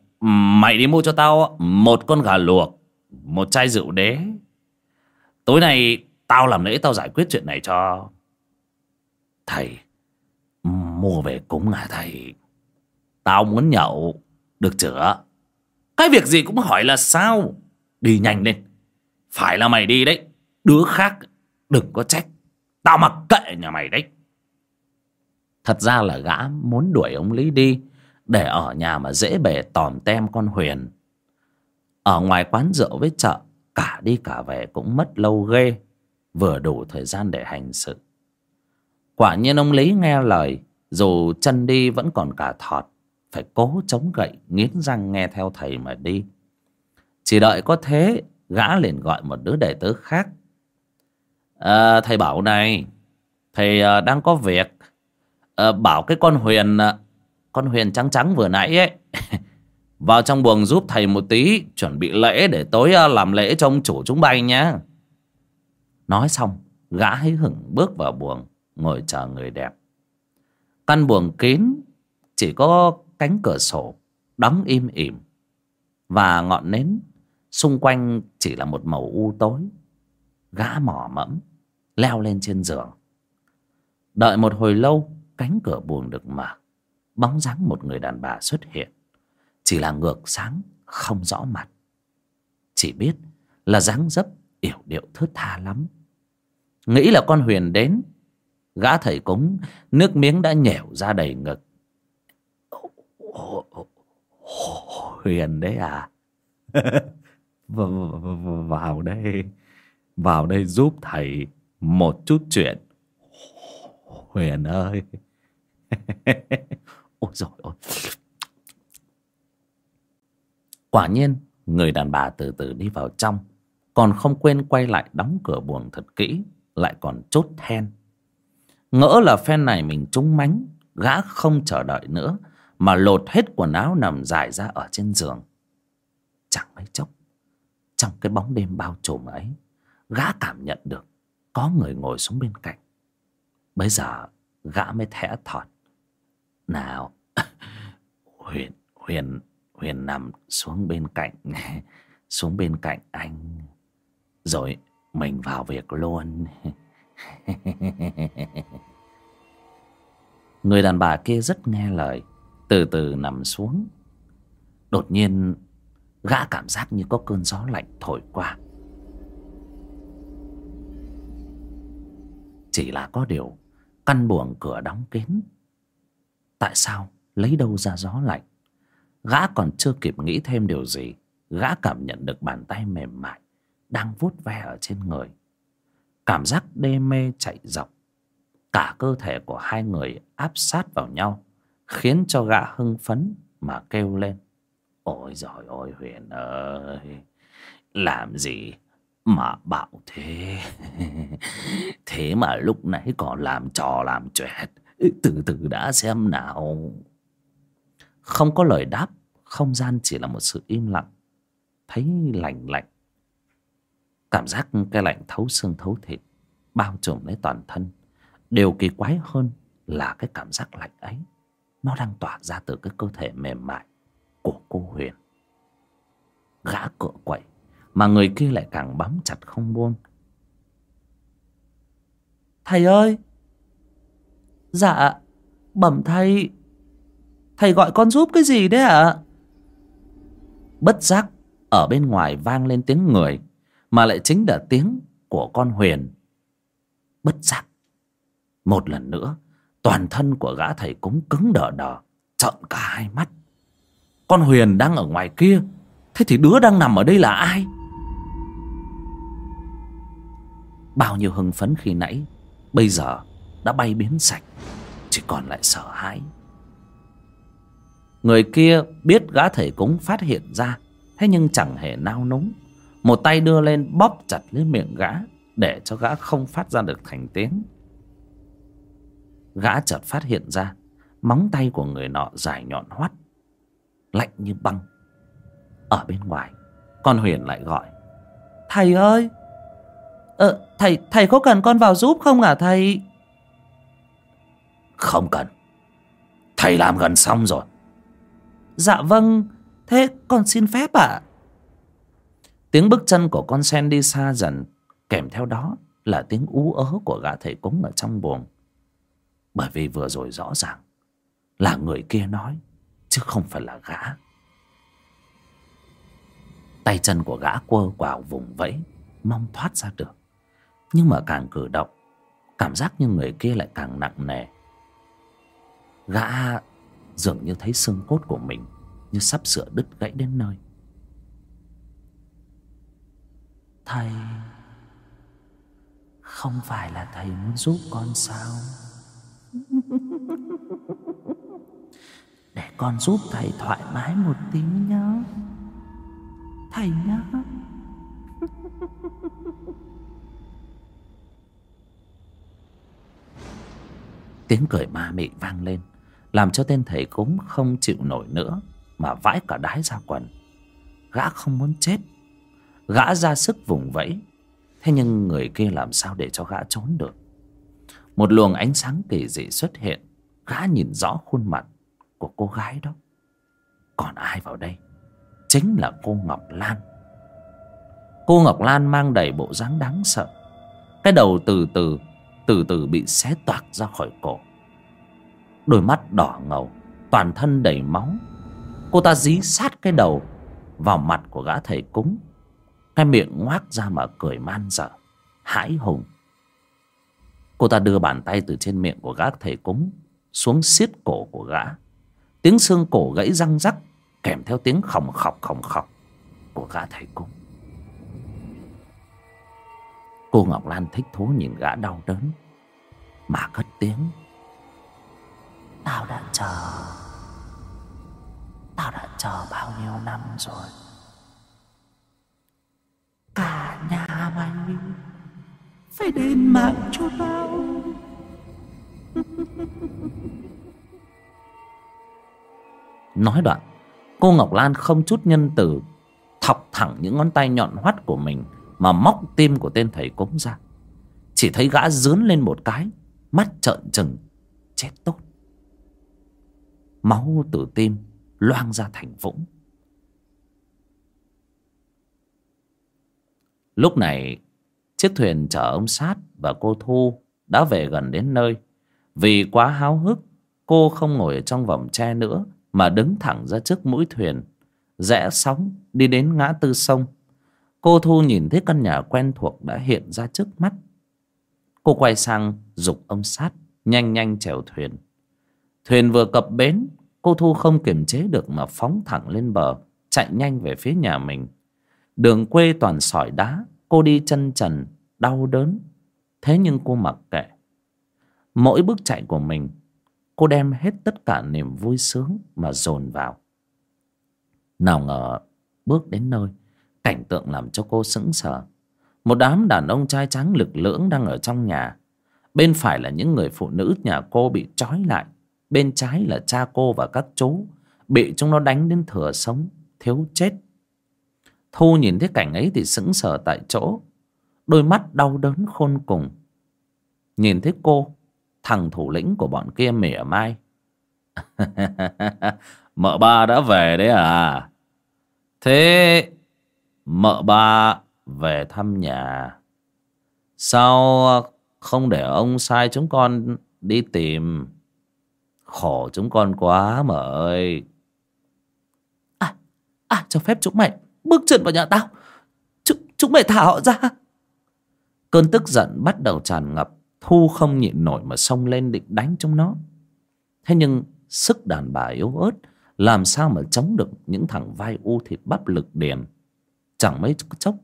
A: mày đi mua cho tao một con gà luộc, một chai rượu đế. Tối nay Tao làm lễ tao giải quyết chuyện này cho.
C: Thầy, Mua về cúng à thầy?
A: Tao muốn nhậu. Được chữa, Cái việc gì cũng hỏi là sao? Đi nhanh lên. Phải là mày đi đấy. Đứa khác đừng có trách. Tao mặc kệ nhà mày đấy. Thật ra là gã muốn đuổi ông Lý đi Để ở nhà mà dễ bề tòm tem con Huyền. Ở ngoài quán rượu với chợ Cả đi cả về cũng mất lâu ghê vừa đủ thời gian để hành sự. Quả nhiên ông lý nghe lời dù chân đi vẫn còn cả thọt phải cố chống gậy nghiến răng nghe theo thầy mà đi. Chỉ đợi có thế gã liền gọi một đứa đệ tử khác. À, thầy bảo này thầy à, đang có việc. À, bảo cái con huyền à, con huyền trắng trắng vừa nãy ấy. (laughs) Vào trong buồng giúp thầy một tí chuẩn bị lễ để tối à, làm lễ cho ông chủ chúng bay nhé Nói xong Gã hí hửng bước vào buồng Ngồi chờ người đẹp. Căn buồng kín Chỉ có cánh cửa sổ, Đóng im ỉm. Và ngọn nến Xung quanh chỉ là một màu u tối, Gã mỏ mẫm, Leo lên trên giường. Đợi một hồi lâu, Cánh cửa buồng được mở, Bóng dáng một người đàn bà xuất hiện. Chỉ là ngược sáng, Không rõ mặt. Chỉ biết là dáng dấp yểu điệu thướt tha lắm. Nghĩ là con Huyền đến, Gã thầy cúng Nước miếng đã nhẻo ra đầy ngực.
B: Huyền đấy à? (laughs) Vào đây. Vào đây giúp thầy Một chút chuyện. Huyền ơi. (laughs)
A: Ôi dồi ôi Quả nhiên, Người đàn bà từ từ đi vào trong, Còn không quên quay lại đóng cửa buồng thật kỹ, lại còn chốt then. Ngỡ là phen này mình trúng mánh, gã không chờ đợi nữa mà lột hết quần áo nằm dài ra ở trên giường. Chẳng mấy chốc, trong cái bóng đêm bao trùm ấy, gã cảm nhận được có người ngồi xuống bên cạnh. Bấy giờ gã mới thẽ thọt. Nào, (laughs) huyền huyền huyền nằm xuống bên cạnh, (laughs) xuống bên cạnh anh, rồi mình vào việc luôn. (laughs) Người đàn bà kia rất nghe lời từ từ nằm xuống. Đột nhiên, gã cảm giác như có cơn gió lạnh thổi qua. Chỉ là có điều, căn buồng cửa đóng kín. Tại sao lấy đâu ra gió lạnh? Gã còn chưa kịp nghĩ thêm điều gì, gã cảm nhận được bàn tay mềm mại đang vuốt ve ở trên người. Cảm giác đê mê chạy dọc cả cơ thể của hai người áp sát vào nhau khiến cho gã hưng phấn mà kêu lên. Ôi giời ôi, huyền ơi, làm gì mà bạo thế? (laughs) Thế mà lúc nãy còn làm trò làm chuyện. Từ từ đã xem nào. Không có lời đáp, không gian chỉ là một sự im lặng, thấy lạnh lạnh. Cảm giác cái lạnh thấu xương thấu thịt, Bao trùm lấy toàn thân. Điều kỳ quái hơn là cái cảm giác lạnh ấy. Nó đang tỏa ra từ cái cơ thể mềm mại Của cô Huyền. Gã cựa quậy, Mà người kia lại càng bám chặt không buông. Thầy ơi! Dạ Bẩm thầy. Thầy gọi con giúp cái gì đấy ạ? Bất giác, Ở bên ngoài vang lên tiếng người, mà lại chính là tiếng của con huyền. Bất giác, một lần nữa toàn thân của gã thầy cúng cứng đờ đờ, trợn cả hai mắt. Con Huyền đang ở ngoài kia, Thế thì đứa đang nằm ở đây là ai? Bao nhiêu hưng phấn khi nãy, Bây giờ đã bay biến sạch, Chỉ còn lại sợ hãi. Người kia biết gã thầy cúng phát hiện ra, Thế nhưng chẳng hề nao núng. Một tay đưa lên bóp chặt lấy miệng gã, Để cho gã không phát ra được thành tiếng. Gã chợt phát hiện ra Móng tay của người nọ dài nhọn hoắt Lạnh như băng. Ở bên ngoài Con Huyền lại gọi Thầy ơi! Ờ thầy thầy có cần con vào giúp không hả thầy?
C: Không cần. Thầy làm gần xong rồi.
A: Dạ vâng Thế con xin phép ạ. Tiếng bước chân của con sen đi xa dần Kèm theo đó là tiếng ú ớ của gã thầy cúng ở trong buồng bởi vì vừa rồi rõ ràng Là người kia nói, Chứ không phải là gã. Tay chân của gã quơ quào vùng vẫy, Mong thoát ra được. Nhưng mà càng cử động, Cảm giác như người kia lại càng nặng nề. Gã dường như thấy xương cốt của mình Như sắp sửa đứt gãy đến nơi. Thầy, Không phải là thầy muốn giúp con sao? Để con giúp thầy thoải mái một tí nhá. Thầy nhá. (laughs) Tiếng cười ma mị vang lên, Làm cho tên thầy cúng không chịu nổi nữa, Mà vãi cả đái ra quần. Gã không muốn chết. Gã ra sức vùng vẫy. Thế nhưng người kia làm sao để cho gã trốn được? Một luồng ánh sáng kỳ dị xuất hiện. Gã nhìn rõ khuôn mặt của cô gái đó. Còn ai vào đây? Chính là cô Ngọc Lan. Cô Ngọc Lan mang đầy bộ dáng đáng sợ. Cái đầu từ từ Từ từ bị xé toạc ra khỏi cổ. Đôi mắt đỏ ngầu, Toàn thân đầy máu. Cô ta dí sát cái đầu Vào mặt của gã thầy cúng. Cái miệng ngoác ra mà cười man dở Hãi hùng. Cô ta đưa bàn tay từ trên miệng của gã thầy cúng Xuống xiết cổ của gã. Tiếng xương cổ gãy răng rắc, Kèm theo tiếng khòng khọc khòng khọc Của gã thầy cúng Cô Ngọc Lan thích thú nhìn gã đau đớn, Mà cất tiếng. Tao đã chờ. Tao đã chờ bao nhiêu năm rồi? Cả nhà mày Phải đền mạng cho tao. (laughs) Nói đoạn, Cô Ngọc Lan không chút nhân từ Thọc thẳng những ngón tay nhọn hoắt của mình Mà móc tim của tên thầy cúng ra. Chỉ thấy gã dướn lên một cái, Mắt trợn trừng, Chết tốt. Máu từ tim Loang ra thành vũng. Lúc này, Chiếc thuyền chở ông Sát và cô Thu Đã về gần đến nơi. Vì quá háo hức, Cô không ngồi ở trong vòng tre nữa mà đứng thẳng ra trước mũi thuyền. Rẽ sóng đi đến ngã tư sông. Cô Thu nhìn thấy căn nhà quen thuộc đã hiện ra trước mắt. Cô quay sang dục ông Sát, Nhanh nhanh chèo thuyền. Thuyền vừa cập bến, Cô Thu không kiềm chế được mà phóng thẳng lên bờ, Chạy nhanh về phía nhà mình. Đường quê toàn sỏi đá, Cô đi chân trần, Đau đớn. Thế nhưng cô mặc kệ. Mỗi bước chạy của mình Cô đem hết tất cả niềm vui sướng Mà dồn vào. Nào ngờ, bước đến nơi, Cảnh tượng làm cho cô sững sờ. Một đám đàn ông trai trắng lực lưỡng Đang ở trong nhà. Bên phải là những người phụ nữ nhà cô bị trói lại, Bên trái là cha cô và các chú, Bị chúng nó đánh đến thừa sống, Thiếu chết. Thu nhìn thấy cảnh ấy thì sững sờ tại chỗ, Đôi mắt đau đớn khôn cùng. Nhìn thấy cô Thằng thủ lĩnh của bọn kia mỉa mai. (laughs) Mợ ba đã về đấy à? Thế Mợ ba về thăm nhà. Sao không để ông sai chúng con đi tìm? Khổ chúng con quá mợ ơi.
B: À, à cho phép chúng mày bước chân vào nhà tao. Chúng, chúng mày thả họ ra.
A: Cơn tức giận bắt đầu tràn ngập Thu không nhịn nổi mà xông lên định đánh chúng nó. Thế nhưng sức đàn bà yếu ớt, làm sao mà chống được những thằng vai u thịt bắp lực điền? Chẳng mấy chốc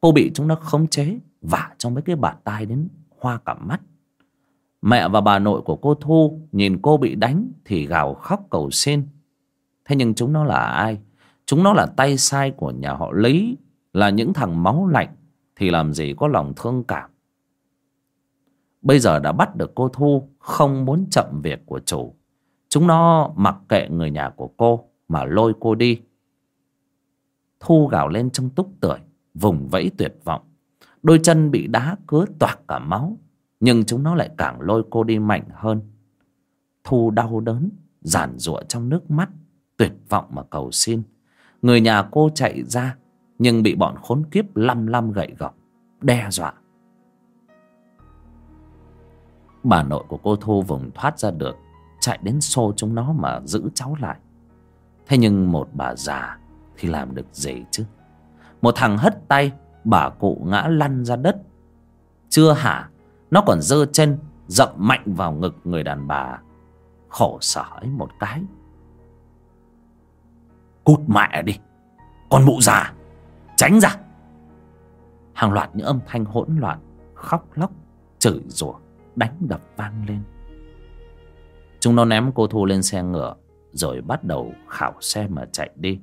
A: cô bị chúng nó khống chế, vả trong mấy cái bàn tay đến hoa cả mắt. Mẹ và bà nội của cô thu nhìn cô bị đánh thì gào khóc cầu xin. Thế nhưng chúng nó là ai? Chúng nó là tay sai của nhà họ lý, là những thằng máu lạnh, thì làm gì có lòng thương cảm? Bây giờ đã bắt được cô thu không muốn chậm việc của chủ. Chúng nó mặc kệ người nhà của cô mà lôi cô đi. Thu gào lên trong túc tưởi, vùng vẫy tuyệt vọng. Đôi chân bị đá cứa toạc cả máu, nhưng chúng nó lại càng lôi cô đi mạnh hơn. Thu đau đớn giản rụa trong nước mắt, tuyệt vọng mà cầu xin. Người nhà cô chạy ra, nhưng bị bọn khốn kiếp lăm lăm gậy gọc, đe dọa bà nội của cô thu vùng thoát ra được, chạy đến xô chúng nó mà giữ cháu lại. Thế nhưng một bà già thì làm được gì chứ? Một thằng hất tay, bà cụ ngã lăn ra đất. Chưa hả? Nó còn giơ chân, dậm mạnh vào ngực người đàn bà. Khổ sở ấy một cái. Cút mẹ đi, con mụ già, tránh ra. Hàng loạt những âm thanh hỗn loạn, khóc lóc, chửi rủa đánh đập vang lên. Chúng nó ném cô thu lên xe ngựa, rồi bắt đầu khảo xe mà chạy đi.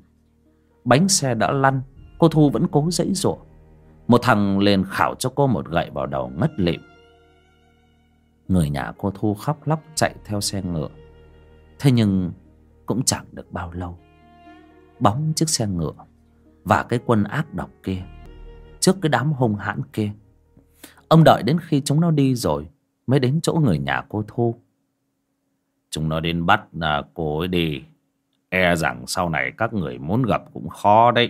A: Bánh xe đã lăn, cô thu vẫn cố dãy giụa một thằng lên khảo cho cô một gậy vào đầu ngất lịm. Người nhà cô thu khóc lóc chạy theo xe ngựa. Thế nhưng cũng chẳng được bao lâu. Bóng chiếc xe ngựa và cái quân ác độc kia, trước cái đám hung hãn kia. Ông đợi đến khi chúng nó đi rồi mới đến chỗ người nhà cô thu. Chúng nó đến bắt à, cô ấy đi. E rằng sau này các người muốn gặp cũng khó đấy.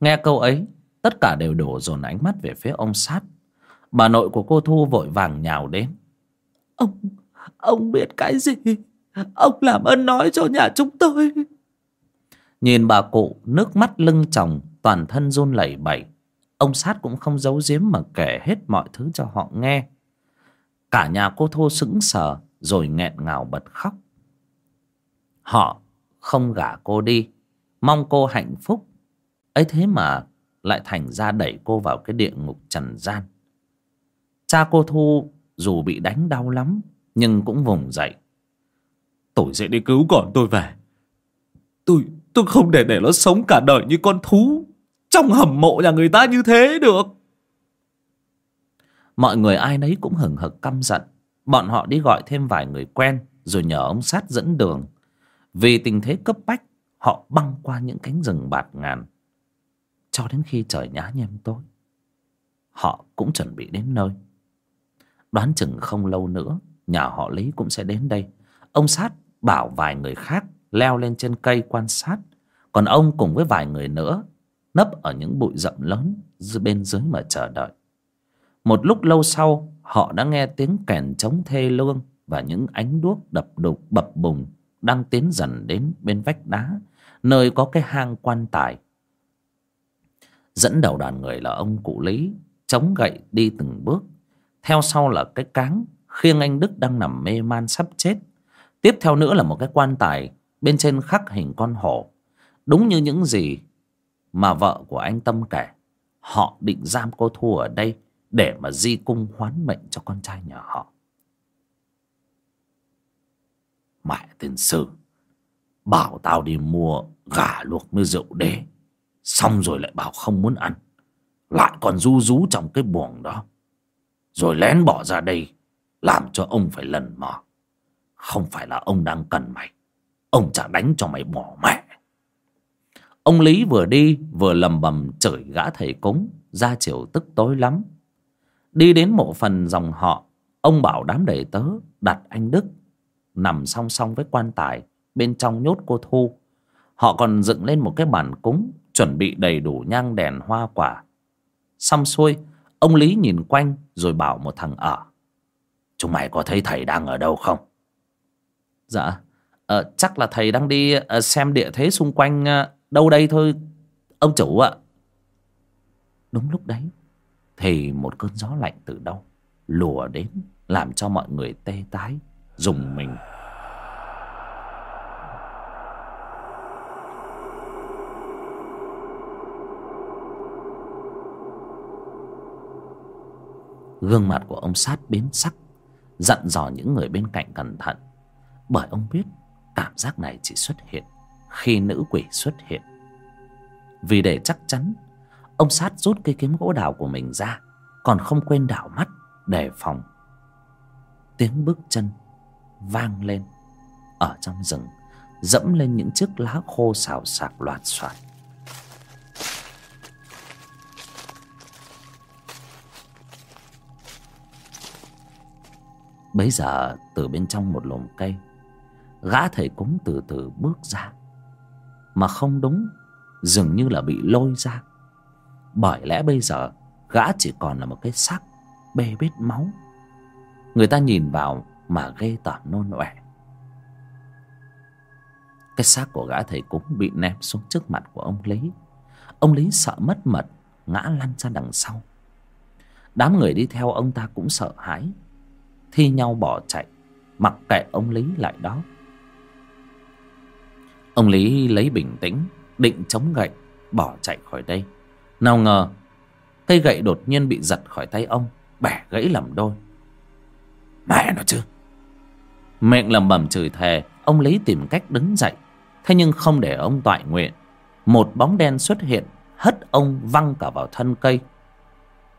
A: Nghe câu ấy tất cả đều đổ dồn ánh mắt về phía ông sát. Bà nội của cô thu vội vàng nhào đến.
B: Ông ông biết cái gì? Ông làm ơn nói cho nhà chúng tôi.
A: Nhìn bà cụ nước mắt lưng chồng toàn thân run lẩy bẩy. Ông sát cũng không giấu giếm mà kể hết mọi thứ cho họ nghe cả nhà cô thô sững sờ rồi nghẹn ngào bật khóc. Họ, không gả cô đi, mong cô hạnh phúc. Ấy thế mà lại thành ra đẩy cô vào cái địa ngục trần gian. Cha cô thu dù bị đánh đau lắm, nhưng cũng vùng dậy.
B: Tôi sẽ đi cứu con tôi về. Tôi tôi không để để nó sống cả đời như con thú. Trong hầm mộ nhà người ta như thế được
A: mọi người ai nấy cũng hừng hực căm giận. Bọn họ đi gọi thêm vài người quen, rồi nhờ ông sát dẫn đường. Vì tình thế cấp bách, họ băng qua những cánh rừng bạt ngàn. Cho đến khi trời nhá nhem tối, họ cũng chuẩn bị đến nơi. Đoán chừng không lâu nữa, nhà họ lý cũng sẽ đến đây. Ông sát bảo vài người khác leo lên trên cây quan sát. Còn ông cùng với vài người nữa, nấp ở những bụi rậm lớn bên dưới mà chờ đợi một lúc lâu sau, họ đã nghe tiếng kèn trống thê lương và những ánh đuốc đập đục bập bùng đang tiến dần đến bên vách đá, nơi có cái hang quan tài. Dẫn đầu đoàn người là ông cụ lý, chống gậy đi từng bước. Theo sau là cái cáng, khiêng anh đức đang nằm mê man sắp chết. Tiếp theo nữa là một cái quan tài, bên trên khắc hình con hổ. Đúng như những gì mà vợ của anh tâm kể, họ định giam cô thu ở đây để mà di cung hoán mệnh cho con trai nhà họ. Mẹ tên sư, bảo tao đi mua gà luộc với rượu đế, xong rồi lại bảo không muốn ăn. Lại còn ru rú trong cái buồng đó. Rồi lén bỏ ra đây, làm cho ông phải lần mò. Không phải là ông đang cần mày, ông chả đánh cho mày bỏ mẹ. Ông lý vừa đi, vừa lầm bầm chửi gã thầy cúng, ra chiều tức tối lắm đi đến mộ phần dòng họ ông bảo đám đầy tớ đặt anh đức nằm song song với quan tài bên trong nhốt cô thu. Họ còn dựng lên một cái bàn cúng chuẩn bị đầy đủ nhang đèn hoa quả. Xong xuôi ông lý nhìn quanh rồi bảo một thằng ở chúng mày có thấy thầy đang ở đâu không? Dạ à, chắc là thầy đang đi à, xem địa thế xung quanh à, đâu đây thôi ông chủ ạ. Đúng lúc đấy thì một cơn gió lạnh từ đâu lùa đến, làm cho mọi người tê tái, rùng mình. Gương mặt của ông sát biến sắc, dặn dò những người bên cạnh cẩn thận. Bởi ông biết cảm giác này chỉ xuất hiện khi nữ quỷ xuất hiện. Vì để chắc chắn ông sát rút cây kiếm gỗ đào của mình ra, còn không quên đảo mắt đề phòng. Tiếng bước chân vang lên ở trong rừng, dẫm lên những chiếc lá khô xào xạc loạt soạt bấy giờ, từ bên trong một lùm cây, gã thầy cúng từ từ bước ra, mà không đúng, dường như là bị lôi ra bởi lẽ bây giờ, gã chỉ còn là một cái xác bê bết máu. Người ta nhìn vào mà ghê tởm nôn ọe. Cái xác của gã thầy cúng bị ném xuống trước mặt của ông lý. Ông lý sợ mất mật, ngã lăn ra đằng sau. Đám người đi theo ông ta cũng sợ hãi. Thi nhau bỏ chạy, mặc kệ ông lý lại đó. Ông lý lấy bình tĩnh, định chống gậy, bỏ chạy khỏi đây nào ngờ cây gậy đột nhiên bị giật khỏi tay ông bẻ gãy làm đôi. Mẹ nó chứ. Miệng lẩm bẩm chửi thề ông lý tìm cách đứng dậy. Thế nhưng không để ông toại nguyện một bóng đen xuất hiện hất ông văng cả vào thân cây.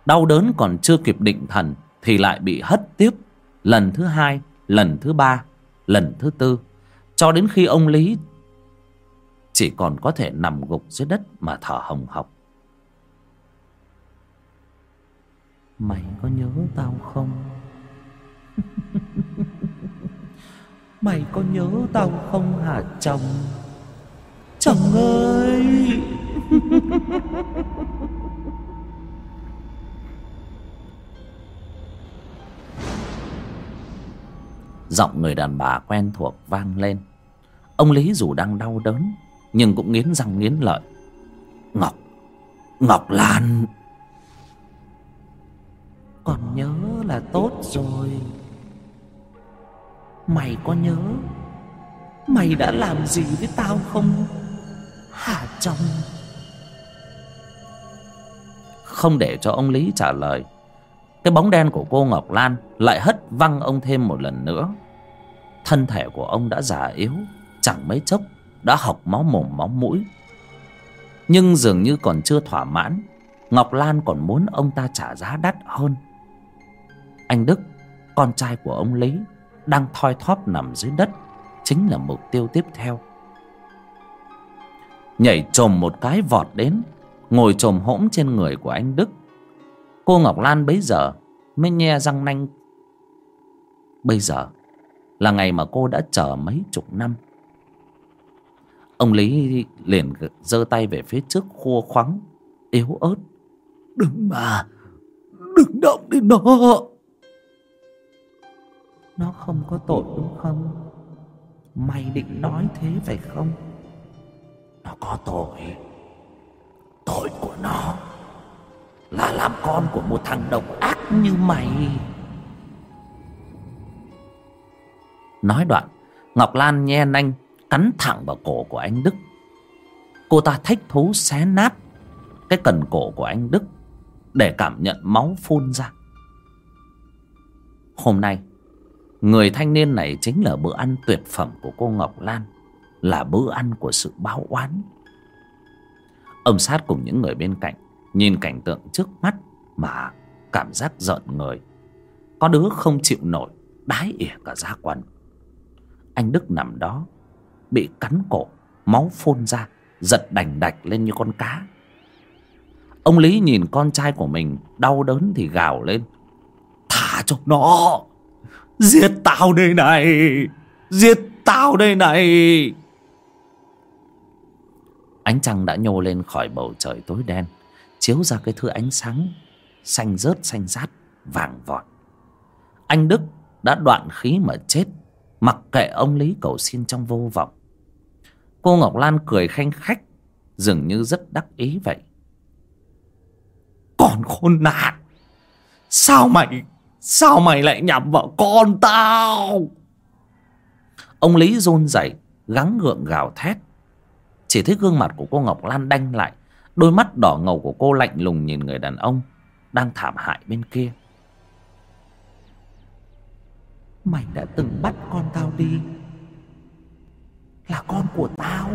A: Đau đớn còn chưa kịp định thần thì lại bị hất tiếp. Lần thứ hai lần thứ ba lần thứ tư. Cho đến khi ông lý chỉ còn có thể nằm gục dưới đất mà thở hồng hộc mày có nhớ tao không? (laughs) Mày có nhớ tao không hả chồng? Chồng ơi! (laughs) Giọng người đàn bà quen thuộc vang lên. Ông lý dù đang đau đớn nhưng cũng nghiến răng nghiến lợi. Ngọc! Ngọc lan còn nhớ là tốt rồi. Mày có nhớ mày đã làm gì với tao không? Hả trong không để cho ông lý trả lời, cái bóng đen của cô ngọc lan lại hất văng ông thêm một lần nữa. Thân thể của ông đã già yếu, chẳng mấy chốc đã hộc máu mồm máu mũi. Nhưng dường như còn chưa thỏa mãn, ngọc lan còn muốn ông ta trả giá đắt hơn anh đức, con trai của ông lý, đang thoi thóp nằm dưới đất, chính là mục tiêu tiếp theo. Nhảy trồm một cái vọt đến, ngồi trồm hỗn trên người của anh đức. Cô ngọc lan bấy giờ mới nhe răng nanh. Bây giờ là ngày mà cô đã chờ mấy chục năm. Ông lý liền giơ tay về phía trước khua khoắng, yếu ớt. Đừng mà, đừng động đến nó nó không có tội, đúng không? Mày định nói thế phải không? Nó có tội. Tội của nó là làm con của một thằng độc ác như mày. Nói đoạn, ngọc lan nhe nanh, cắn thẳng vào cổ của anh đức. Cô ta thích thú xé nát cái cần cổ của anh đức để cảm nhận máu phun ra. Hôm nay người thanh niên này chính là bữa ăn tuyệt phẩm của cô ngọc lan, là bữa ăn của sự báo oán. Ông sát cùng những người bên cạnh, nhìn cảnh tượng trước mắt mà cảm giác giận người. Có đứa không chịu nổi, đái ỉa cả da quần. Anh đức nằm đó, bị cắn cổ, máu phun ra, giật đành đạch lên như con cá. Ông lý nhìn con trai của mình đau đớn thì gào lên. Thả cho nó! Giết tao đây này. Giết tao đây này. Ánh trăng đã nhô lên khỏi bầu trời tối đen, chiếu ra cái thứ ánh sáng xanh rớt xanh rát, vàng vọt. Anh đức đã đoạn khí mà chết, mặc kệ ông lý cầu xin trong vô vọng. Cô ngọc lan cười khanh khách, dường như rất đắc ý vậy. Còn khôn nạn, sao mày sao mày lại nhắm vào con tao? Ông lý run rẩy, gắng gượng gào thét. Chỉ thấy gương mặt của cô ngọc lan đanh lại, đôi mắt đỏ ngầu của cô lạnh lùng nhìn người đàn ông đang thảm hại bên kia. Mày đã từng bắt con tao đi, Là con của tao.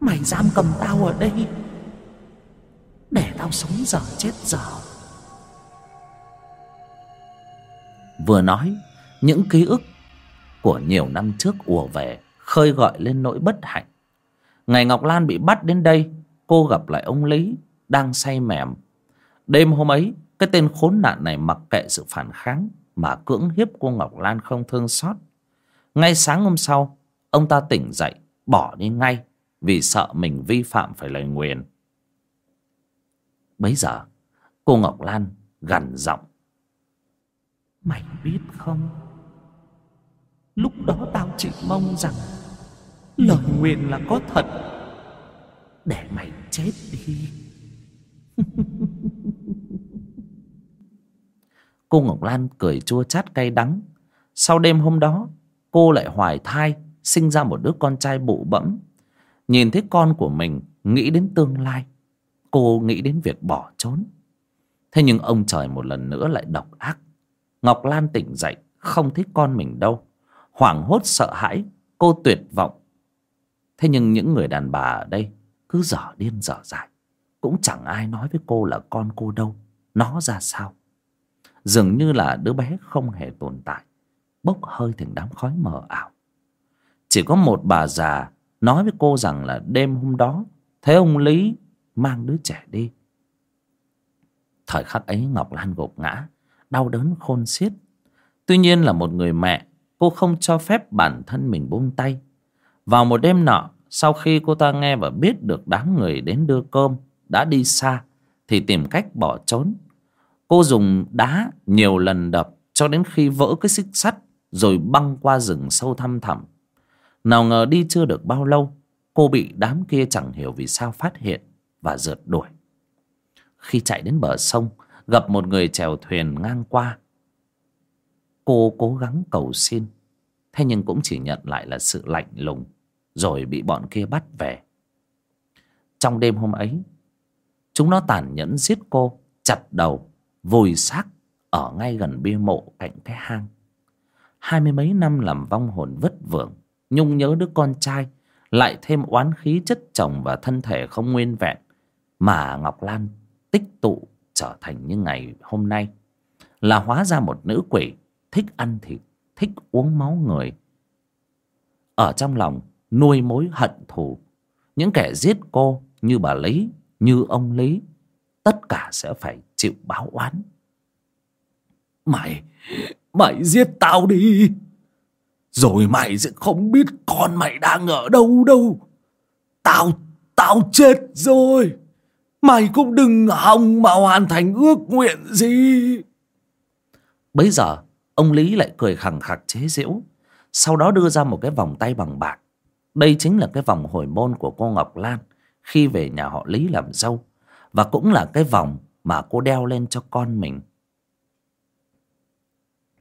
A: Mày giam cầm tao ở đây Để tao sống dở chết dở. Vừa nói, Những ký ức Của nhiều năm trước ùa về, Khơi gọi lên nỗi bất hạnh. Ngày Ngọc Lan bị bắt đến đây, Cô gặp lại ông Lý Đang say mềm. Đêm hôm ấy, Cái tên khốn nạn này mặc kệ sự phản kháng Mà cưỡng hiếp cô Ngọc Lan không thương xót. Ngay sáng hôm sau, Ông ta tỉnh dậy, Bỏ đi ngay Vì sợ mình vi phạm phải lời nguyền. Bấy giờ, Cô Ngọc Lan gằn giọng. Mày biết không? Lúc đó tao chỉ mong rằng Lời nguyện là có thật. Để mày chết đi. (laughs) Cô Ngọc Lan cười chua chát cay đắng. Sau đêm hôm đó, Cô lại hoài thai, Sinh ra một đứa con trai bụ bẫm. Nhìn thấy con của mình, Nghĩ đến tương lai, Cô nghĩ đến việc bỏ trốn. Thế nhưng ông trời một lần nữa lại độc ác. Ngọc Lan tỉnh dậy, Không thích con mình đâu. Hoảng hốt sợ hãi, Cô tuyệt vọng. Thế nhưng những người đàn bà ở đây Cứ dở điên dở dại. Cũng chẳng ai nói với cô là con cô đâu. Nó ra sao? Dường như là đứa bé không hề tồn tại. Bốc hơi thành đám khói mờ ảo. Chỉ có một bà già Nói với cô rằng là đêm hôm đó, Thấy ông Lý mang đứa trẻ đi. Thời khắc ấy Ngọc Lan gục ngã. Đau đớn khôn xiết. Tuy nhiên là một người mẹ, Cô không cho phép bản thân mình buông tay. Vào một đêm nọ, Sau khi cô ta nghe và biết được đám người đến đưa cơm Đã đi xa, Thì tìm cách bỏ trốn. Cô dùng đá nhiều lần đập Cho đến khi vỡ cái xích sắt Rồi băng qua rừng sâu thăm thẳm. Nào ngờ đi chưa được bao lâu, Cô bị đám kia chẳng hiểu vì sao phát hiện Và rượt đuổi. Khi chạy đến bờ sông Gặp một người chèo thuyền ngang qua. Cô cố gắng cầu xin, Thế nhưng cũng chỉ nhận lại là sự lạnh lùng, Rồi bị bọn kia bắt về. Trong đêm hôm ấy, Chúng nó tàn nhẫn giết cô, Chặt đầu, Vùi xác Ở ngay gần bia mộ cạnh cái hang. Hai mươi mấy năm làm vong hồn vất vưởng, Nhung nhớ đứa con trai, Lại thêm oán khí chất chồng Và thân thể không nguyên vẹn Mà Ngọc Lan tích tụ Trở thành như ngày hôm nay. Là hóa ra một nữ quỷ, Thích ăn thịt, Thích uống máu người. Ở trong lòng, nuôi mối hận thù. Những kẻ giết cô Như bà Lý, Như ông Lý, Tất cả sẽ phải chịu báo oán. Mày Mày giết tao đi, Rồi mày sẽ không biết con mày đang ở đâu đâu. Tao Tao chết rồi. Mày cũng đừng hòng mà hoàn thành ước nguyện gì. Bấy giờ, Ông Lý lại cười khẳng khặc chế giễu, Sau đó đưa ra một cái vòng tay bằng bạc. Đây chính là cái vòng hồi môn của cô Ngọc Lan Khi về nhà họ Lý làm dâu, Và cũng là cái vòng mà cô đeo lên cho con mình.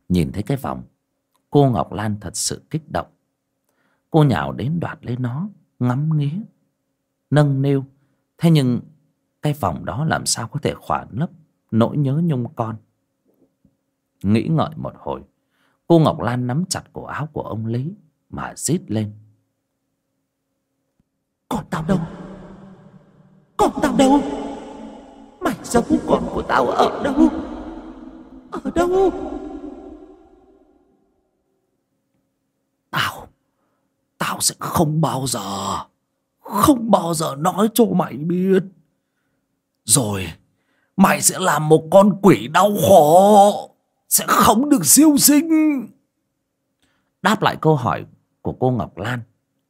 A: Nhìn thấy cái vòng, Cô Ngọc Lan thật sự kích động. Cô nhào đến đoạt lấy nó, Ngắm nghía, Nâng niu. Thế nhưng cái vòng đó làm sao có thể khỏa lấp Nỗi nhớ nhung con? Nghĩ ngợi một hồi, Cô Ngọc Lan nắm chặt cổ áo của ông Lý Mà rít lên. Con tao đâu? Con tao đâu? Mày giấu con của tao ở đâu? Ở đâu? Tao Tao sẽ không bao giờ, Không bao giờ nói cho mày biết. Rồi, Mày sẽ làm một con quỷ đau khổ, Sẽ không được siêu sinh. Đáp lại câu hỏi của cô Ngọc Lan,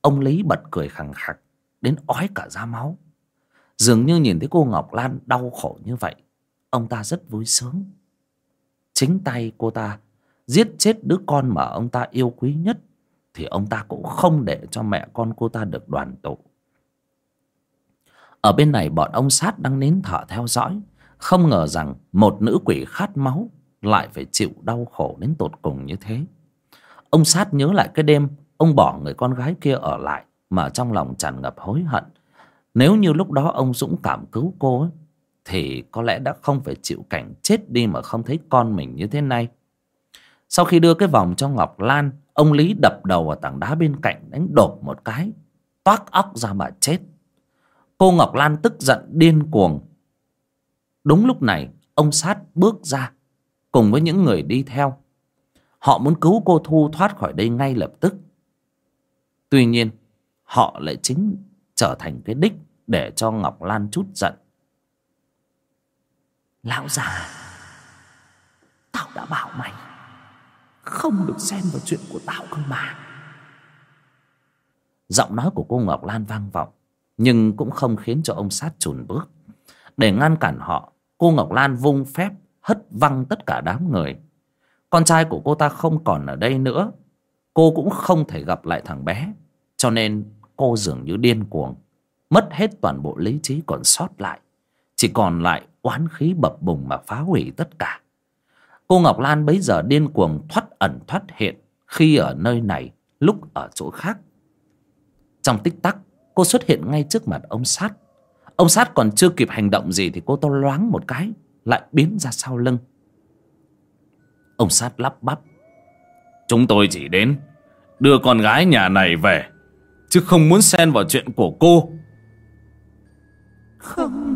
A: Ông Lý bật cười khẳng khặc, Đến ói cả da máu. Dường như nhìn thấy cô Ngọc Lan đau khổ như vậy, Ông ta rất vui sướng. Chính tay cô ta Giết chết đứa con mà ông ta yêu quý nhất, Thì ông ta cũng không để cho mẹ con cô ta được đoàn tụ. Ở bên này bọn ông sát đang nín thở theo dõi. Không ngờ rằng một nữ quỷ khát máu Lại phải chịu đau khổ đến tột cùng như thế. Ông sát nhớ lại cái đêm Ông bỏ người con gái kia ở lại Mà trong lòng tràn ngập hối hận. Nếu như lúc đó ông Dũng cảm cứu cô ấy, Thì có lẽ đã không phải chịu cảnh chết đi Mà không thấy con mình như thế này. Sau khi đưa cái vòng cho ngọc lan ông lý đập đầu vào tảng đá bên cạnh đánh đột một cái toác óc ra mà chết cô ngọc lan tức giận điên cuồng. Đúng lúc này, ông sát bước ra, cùng với những người đi theo. Họ muốn cứu cô thu thoát khỏi đây ngay lập tức. Tuy nhiên, họ lại chính trở thành cái đích để cho ngọc lan chút giận. Lão già, tao đã bảo mày, không được xen vào chuyện của tao cơ mà. Giọng nói của cô ngọc lan vang vọng nhưng cũng không khiến cho ông sát chùn bước. Để ngăn cản họ, cô ngọc lan vung phép, hất văng tất cả đám người. Con trai của cô ta không còn ở đây nữa. Cô cũng không thể gặp lại thằng bé, cho nên cô dường như điên cuồng, mất hết toàn bộ lý trí còn sót lại. Chỉ còn lại oán khí bập bùng mà phá hủy tất cả. Cô ngọc lan bấy giờ điên cuồng thoát ẩn thoát hiện khi ở nơi này, lúc ở chỗ khác. Trong tích tắc cô xuất hiện ngay trước mặt ông sát. Ông sát còn chưa kịp hành động gì thì cô to loáng một cái lại biến ra sau lưng. Ông sát lắp bắp.
C: Chúng tôi chỉ đến đưa con gái nhà này về chứ không muốn xen vào chuyện của cô.
D: Không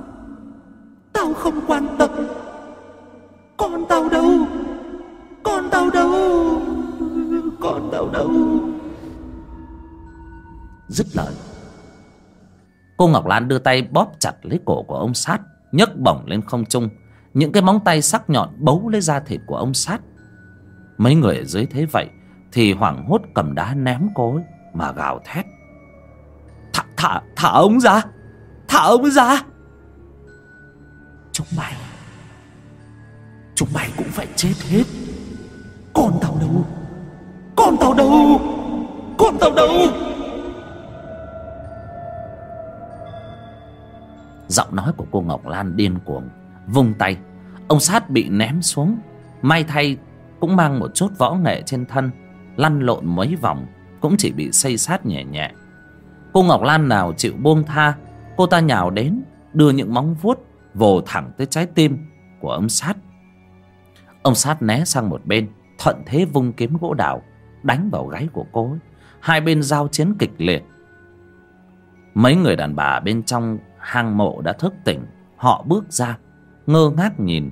D: Tao không quan tâm. Con tao đâu? Con tao đâu? Con tao đâu?
A: Dứt lời cô ngọc lan đưa tay bóp chặt lấy cổ của ông sát, nhấc bổng lên không trung. Những cái móng tay sắc nhọn bấu lấy da thịt của ông sát. Mấy người ở dưới thế vậy thì hoảng hốt cầm đá ném cô ấy mà gào thét.
B: Thả thả thả ông ra! Thả ông ra!
D: Chúng mày chúng mày cũng phải chết hết. Con tao đâu? Con tao đâu? Con tao đâu?
A: Giọng nói của cô ngọc lan điên cuồng, vung tay. Ông sát bị ném xuống. May thay cũng mang một chút võ nghệ trên thân, lăn lộn mấy vòng, cũng chỉ bị xây sát nhẹ nhẹ. Cô ngọc lan nào chịu buông tha, cô ta nhào đến, đưa những móng vuốt vồ thẳng tới trái tim của ông sát. Ông sát né sang một bên, thuận thế vung kiếm gỗ đào, đánh vào gáy của cô ấy. hai bên giao chiến kịch liệt. Mấy người đàn bà bên trong hang mộ đã thức tỉnh, họ bước ra, ngơ ngác nhìn.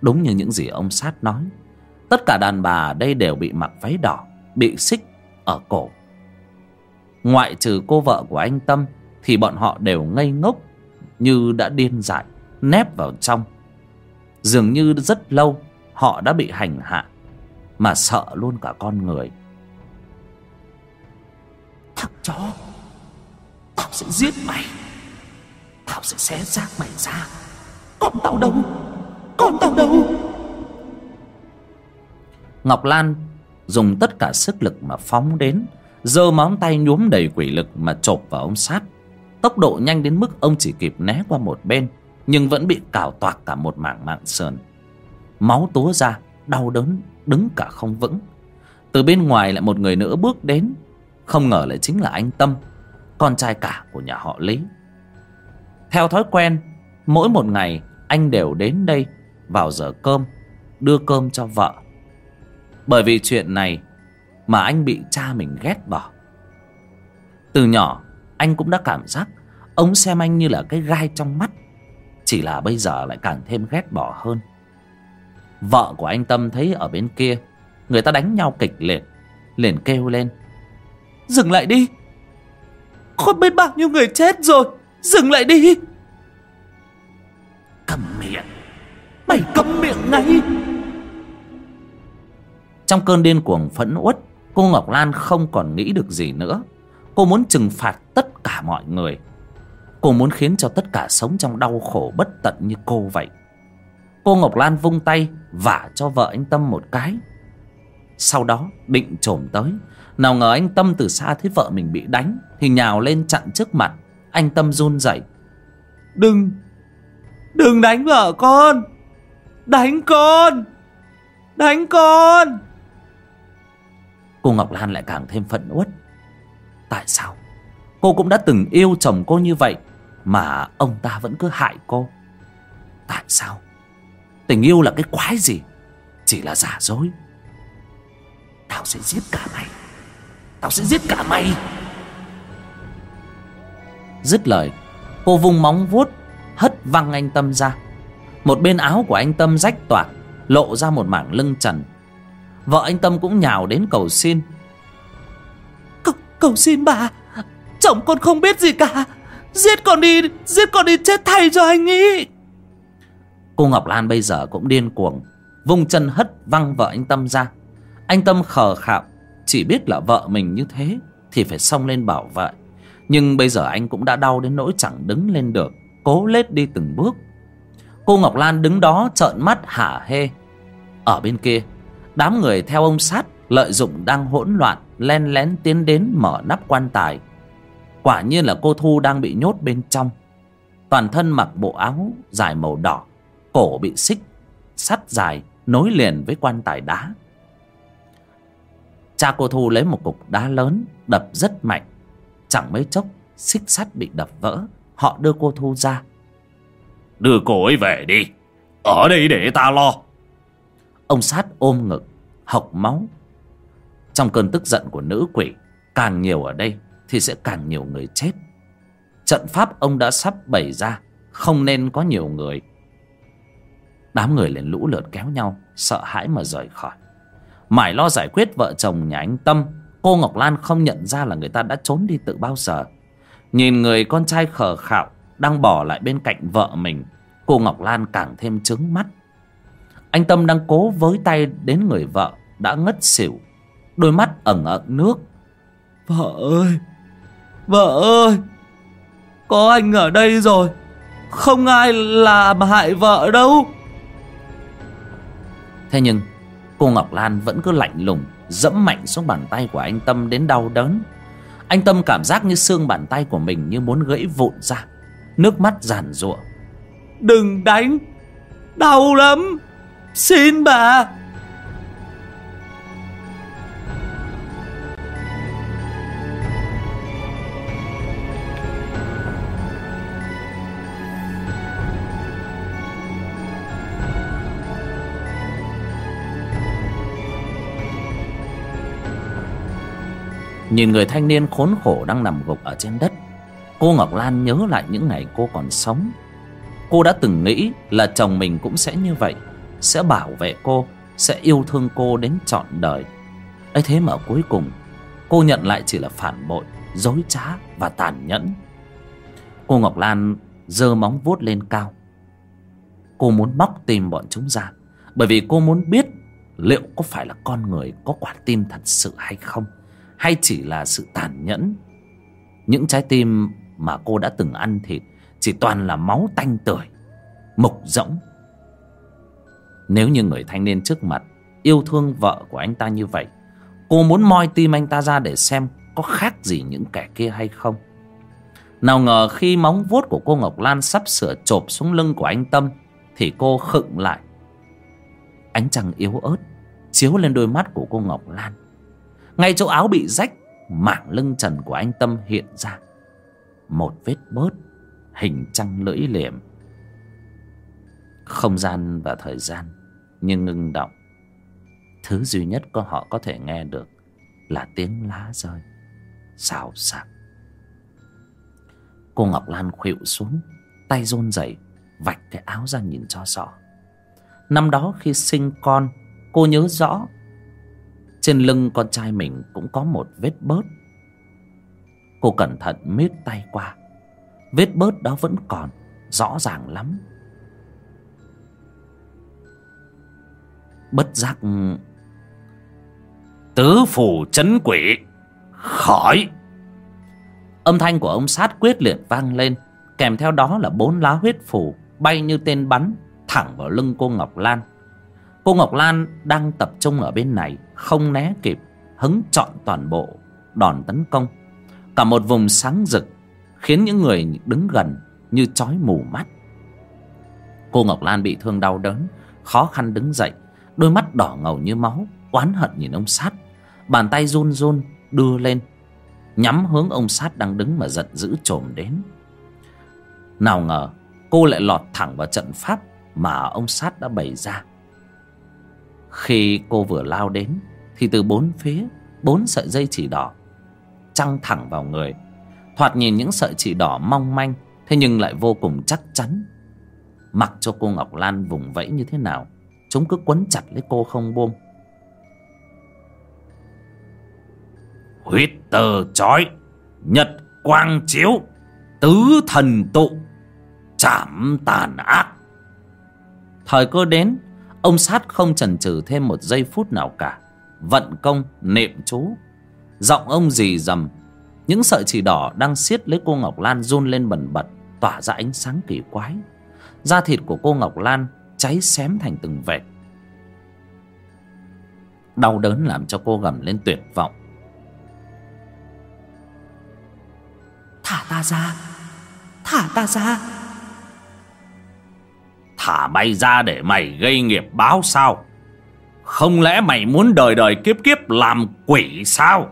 A: Đúng như những gì ông sát nói, tất cả đàn bà ở đây đều bị mặc váy đỏ, bị xích ở cổ. Ngoại trừ cô vợ của anh tâm thì bọn họ đều ngây ngốc như đã điên dại, nép vào trong. Dường như rất lâu họ đã bị hành hạ mà sợ luôn cả con người.
D: Thằng chó, tao sẽ giết mày tao sẽ xé xác mày ra. Con tao đâu? Con tao đâu?
A: Ngọc lan dùng tất cả sức lực mà phóng đến, giơ móng tay nhuốm đầy quỷ lực mà chộp vào ông sát tốc độ nhanh đến mức ông chỉ kịp né qua một bên, nhưng vẫn bị cào toạc cả một mảng mạng sườn máu túa ra, đau đớn, đứng cả không vững. Từ bên ngoài lại một người nữa bước đến. Không ngờ lại chính là anh tâm, con trai cả của nhà họ lý theo thói quen, mỗi một ngày anh đều đến đây vào giờ cơm, đưa cơm cho vợ. Bởi vì chuyện này mà anh bị cha mình ghét bỏ. Từ nhỏ, anh cũng đã cảm giác ông xem anh như là cái gai trong mắt, chỉ là bây giờ lại càng thêm ghét bỏ hơn. Vợ của anh tâm thấy ở bên kia, người ta đánh nhau kịch liệt, liền kêu lên,
B: dừng lại đi! Không biết bao nhiêu người chết rồi! Dừng lại đi.
D: Cầm miệng. Mày câm miệng ngay.
A: Trong cơn điên cuồng phẫn uất cô ngọc lan không còn nghĩ được gì nữa. Cô muốn trừng phạt tất cả mọi người. Cô muốn khiến cho tất cả sống trong đau khổ bất tận như cô vậy. Cô ngọc lan vung tay vả cho vợ anh tâm một cái. Sau đó định trồm tới. Nào ngờ anh tâm từ xa thấy vợ mình bị đánh thì nhào lên chặn trước mặt anh tâm run rẩy.
B: Đừng đừng đánh vợ con. Đánh con đánh con.
A: Cô ngọc lan lại càng thêm phẫn uất. Tại sao? Cô cũng đã từng yêu chồng cô như vậy mà ông ta vẫn cứ hại cô. Tại sao? Tình yêu là cái quái gì? Chỉ là giả dối.
D: Tao sẽ giết cả mày. Tao sẽ giết cả mày.
A: Dứt lời. Cô vung móng vuốt Hất văng anh Tâm ra. Một bên áo của anh Tâm rách toạc Lộ ra một mảng lưng trần. Vợ anh Tâm cũng nhào đến cầu xin.
B: Cầu, cầu xin bà Chồng con không biết gì cả. Giết con đi Giết con đi chết thay cho anh ý.
A: Cô Ngọc Lan bây giờ cũng điên cuồng Vung chân hất văng vợ anh Tâm ra. Anh Tâm khờ khạo Chỉ biết là vợ mình như thế Thì phải xông lên bảo vệ nhưng bây giờ anh cũng đã đau đến nỗi chẳng đứng lên được, Cố lết đi từng bước. Cô Ngọc Lan đứng đó trợn mắt hả hê. Ở bên kia, Đám người theo ông sát, Lợi dụng đang hỗn loạn, Len lén tiến đến mở nắp quan tài. Quả nhiên là cô Thu đang bị nhốt bên trong. Toàn thân mặc bộ áo dài màu đỏ, Cổ bị xích, Sắt dài, nối liền với quan tài đá. Cha cô Thu lấy một cục đá lớn, Đập rất mạnh. Chẳng mấy chốc, xích sắt bị đập vỡ, Họ đưa cô Thu ra.
C: Đưa cô ấy về đi, Ở đây để ta lo.
A: Ông sát ôm ngực Hộc máu. Trong cơn tức giận của nữ quỷ, Càng nhiều ở đây Thì sẽ càng nhiều người chết. Trận pháp ông đã sắp bày ra, Không nên có nhiều người. Đám người liền lũ lượt kéo nhau, Sợ hãi mà rời khỏi. Mãi lo giải quyết vợ chồng nhà anh Tâm Cô Ngọc Lan không nhận ra là người ta đã trốn đi từ bao giờ. Nhìn người con trai khờ khạo Đang bỏ lại bên cạnh vợ mình Cô Ngọc Lan càng thêm trứng mắt. Anh Tâm đang cố với tay đến người vợ Đã ngất xỉu. Đôi mắt ẩn ẩn nước.
B: Vợ ơi Vợ ơi Có anh ở đây rồi. Không ai làm hại vợ đâu.
A: Thế nhưng cô Ngọc Lan vẫn cứ lạnh lùng Dẫm mạnh xuống bàn tay của anh Tâm đến đau đớn. Anh Tâm cảm giác như xương bàn tay của mình như muốn gãy vụn ra. Nước mắt giàn giụa.
B: Đừng đánh. Đau lắm. Xin bà.
A: Nhìn người thanh niên khốn khổ đang nằm gục ở trên đất, Cô Ngọc Lan nhớ lại những ngày cô còn sống. Cô đã từng nghĩ là chồng mình cũng sẽ như vậy, Sẽ bảo vệ cô, Sẽ yêu thương cô đến trọn đời. Ấy thế mà cuối cùng, Cô nhận lại chỉ là phản bội, Dối trá và tàn nhẫn. Cô Ngọc Lan giơ móng vuốt lên cao. Cô muốn móc tim bọn chúng ra, Bởi vì cô muốn biết Liệu có phải là con người có quả tim thật sự hay không hay chỉ là sự tàn nhẫn? Những trái tim mà cô đã từng ăn thịt chỉ toàn là máu tanh tưởi, mục rỗng. Nếu như người thanh niên trước mặt yêu thương vợ của anh ta như vậy, cô muốn moi tim anh ta ra để xem có khác gì những kẻ kia hay không. Nào ngờ khi móng vuốt của cô ngọc lan sắp sửa chộp xuống lưng của anh tâm, thì cô khựng lại. Ánh trăng yếu ớt chiếu lên đôi mắt của cô ngọc lan ngay chỗ áo bị rách, Mảng lưng trần của anh Tâm hiện ra. Một vết bớt, Hình trăng lưỡi liềm. Không gian và thời gian như ngưng động. Thứ duy nhất có họ có thể nghe được Là tiếng lá rơi, Xào xạc. Cô Ngọc Lan khuỵu xuống, Tay run rẩy, Vạch cái áo ra nhìn cho rõ. Năm đó khi sinh con, Cô nhớ rõ trên lưng con trai mình cũng có một vết bớt. Cô cẩn thận miết tay qua. Vết bớt đó vẫn còn, Rõ ràng lắm. Bất giác,
C: Tứ phủ chấn quỷ, Khỏi.
A: Âm thanh của ông sát quyết liệt vang lên, Kèm theo đó là bốn lá huyết phủ Bay như tên bắn Thẳng vào lưng cô Ngọc Lan. Cô Ngọc Lan đang tập trung ở bên này, Không né kịp, Hứng trọn toàn bộ đòn tấn công. Cả một vùng sáng rực, Khiến những người đứng gần Như chói mù mắt. Cô Ngọc Lan bị thương đau đớn, Khó khăn đứng dậy, Đôi mắt đỏ ngầu như máu, Oán hận nhìn ông sát. Bàn tay run run đưa lên, Nhắm hướng ông sát đang đứng mà giận dữ trồm đến. Nào ngờ, cô lại lọt thẳng vào trận pháp Mà ông sát đã bày ra khi cô vừa lao đến thì từ bốn phía bốn sợi dây chỉ đỏ trăng thẳng vào người. Thoạt nhìn những sợi chỉ đỏ mong manh thế nhưng lại vô cùng chắc chắn. Mặc cho cô ngọc lan vùng vẫy như thế nào chúng cứ quấn chặt lấy cô không buông.
C: Huyết tờ chói nhật quang chiếu tứ thần tụ chảm tàn ác.
A: Thời cơ đến ông sát không chần chừ thêm một giây phút nào cả. Vận công niệm chú. Giọng ông rì rầm. Những sợi chỉ đỏ đang siết lấy cô ngọc lan run lên bần bật, tỏa ra ánh sáng kỳ quái. Da thịt của cô ngọc lan cháy xém thành từng vệt. Đau đớn làm cho cô gầm lên tuyệt vọng.
D: Thả ta ra. Thả ta ra.
C: Thả mày ra để mày gây nghiệp báo sao? Không lẽ mày muốn đời đời kiếp kiếp làm quỷ sao?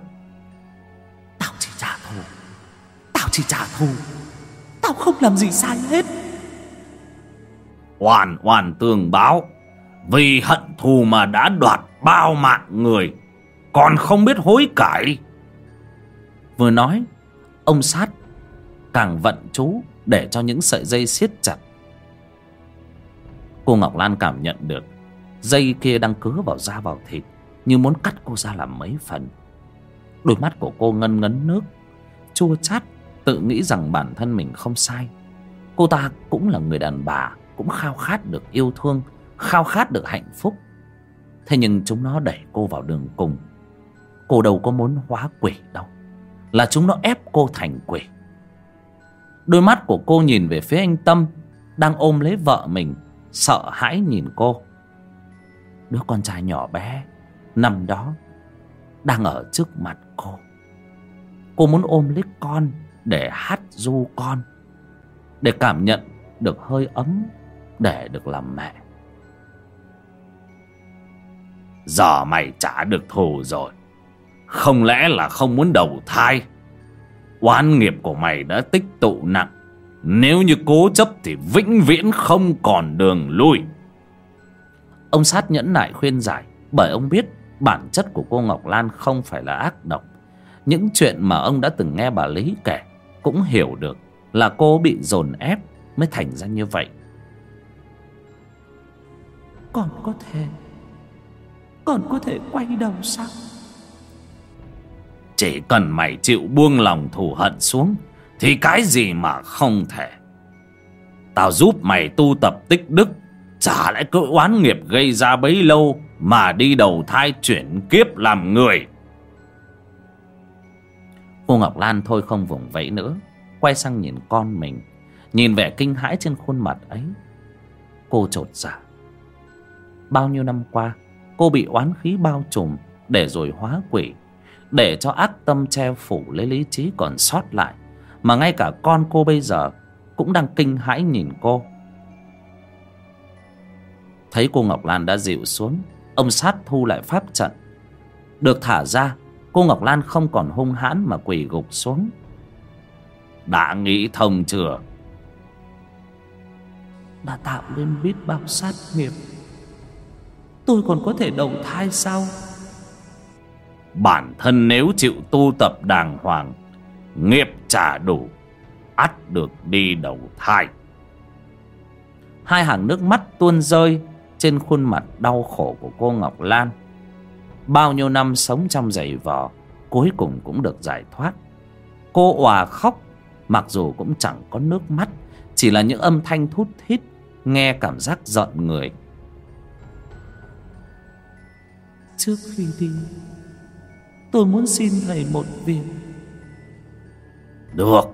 D: Tao chỉ trả thù. Tao chỉ trả thù. Tao không làm gì sai hết.
C: Hoàn hoàn tương báo Vì hận thù mà đã đoạt bao mạng người Còn không biết hối cải.
A: Vừa nói ông sát càng vận chú để cho những sợi dây siết chặt cô ngọc lan cảm nhận được dây kia đang cứa vào da vào thịt, như muốn cắt cô ra làm mấy phần. Đôi mắt của cô ngân ngấn nước, chua chát, tự nghĩ rằng bản thân mình không sai. Cô ta cũng là người đàn bà, cũng khao khát được yêu thương, khao khát được hạnh phúc. Thế nhưng chúng nó đẩy cô vào đường cùng. Cô đâu có muốn hóa quỷ đâu, là chúng nó ép cô thành quỷ. Đôi mắt của cô nhìn về phía anh tâm, đang ôm lấy vợ mình sợ hãi nhìn cô. Đứa con trai nhỏ bé, nằm đó, đang ở trước mặt cô. Cô muốn ôm lấy con để hát du con, để cảm nhận được hơi ấm để được làm mẹ.
C: Giờ mày trả được thù rồi. Không lẽ là không muốn đầu thai? Oán nghiệp của mày đã tích tụ nặng. Nếu như cố chấp thì vĩnh viễn không còn đường lui.
A: Ông sát nhẫn nại khuyên giải bởi ông biết bản chất của cô ngọc lan không phải là ác độc. Những chuyện mà ông đã từng nghe bà lý kể cũng hiểu được là cô bị dồn ép mới thành ra như vậy.
D: Còn có thể Còn có thể quay đầu sao?
C: Chỉ cần mày chịu buông lòng thù hận xuống thì cái gì mà không thể? Tao giúp mày tu tập tích đức, Chả lẽ cỡ oán nghiệp gây ra bấy lâu Mà đi đầu thai chuyển kiếp làm người?
A: Cô ngọc lan thôi không vùng vẫy nữa, quay sang nhìn con mình, nhìn vẻ kinh hãi trên khuôn mặt ấy. Cô trột dạ. Bao nhiêu năm qua, cô bị oán khí bao trùm, để rồi hóa quỷ, để cho ác tâm che phủ lấy lý trí còn sót lại mà ngay cả con cô bây giờ cũng đang kinh hãi nhìn cô. Thấy cô ngọc lan đã dịu xuống ông sát thu lại pháp trận. Được thả ra cô ngọc lan không còn hung hãn mà quỳ gục xuống.
C: Đã nghĩ thông chưa?
D: Đã tạo nên biết bao sát nghiệp. Tôi còn có thể đầu thai sao?
C: Bản thân nếu chịu tu tập đàng hoàng Nghiệp trả đủ, ắt được đi đầu thai.
A: Hai hàng nước mắt tuôn rơi trên khuôn mặt đau khổ của cô ngọc lan. Bao nhiêu năm sống trong giày vò, cuối cùng cũng được giải thoát. Cô òa khóc, mặc dù cũng chẳng có nước mắt, chỉ là những âm thanh thút thít, nghe cảm giác giận người.
D: Trước khi đi, Tôi muốn xin thầy một việc.
C: Được.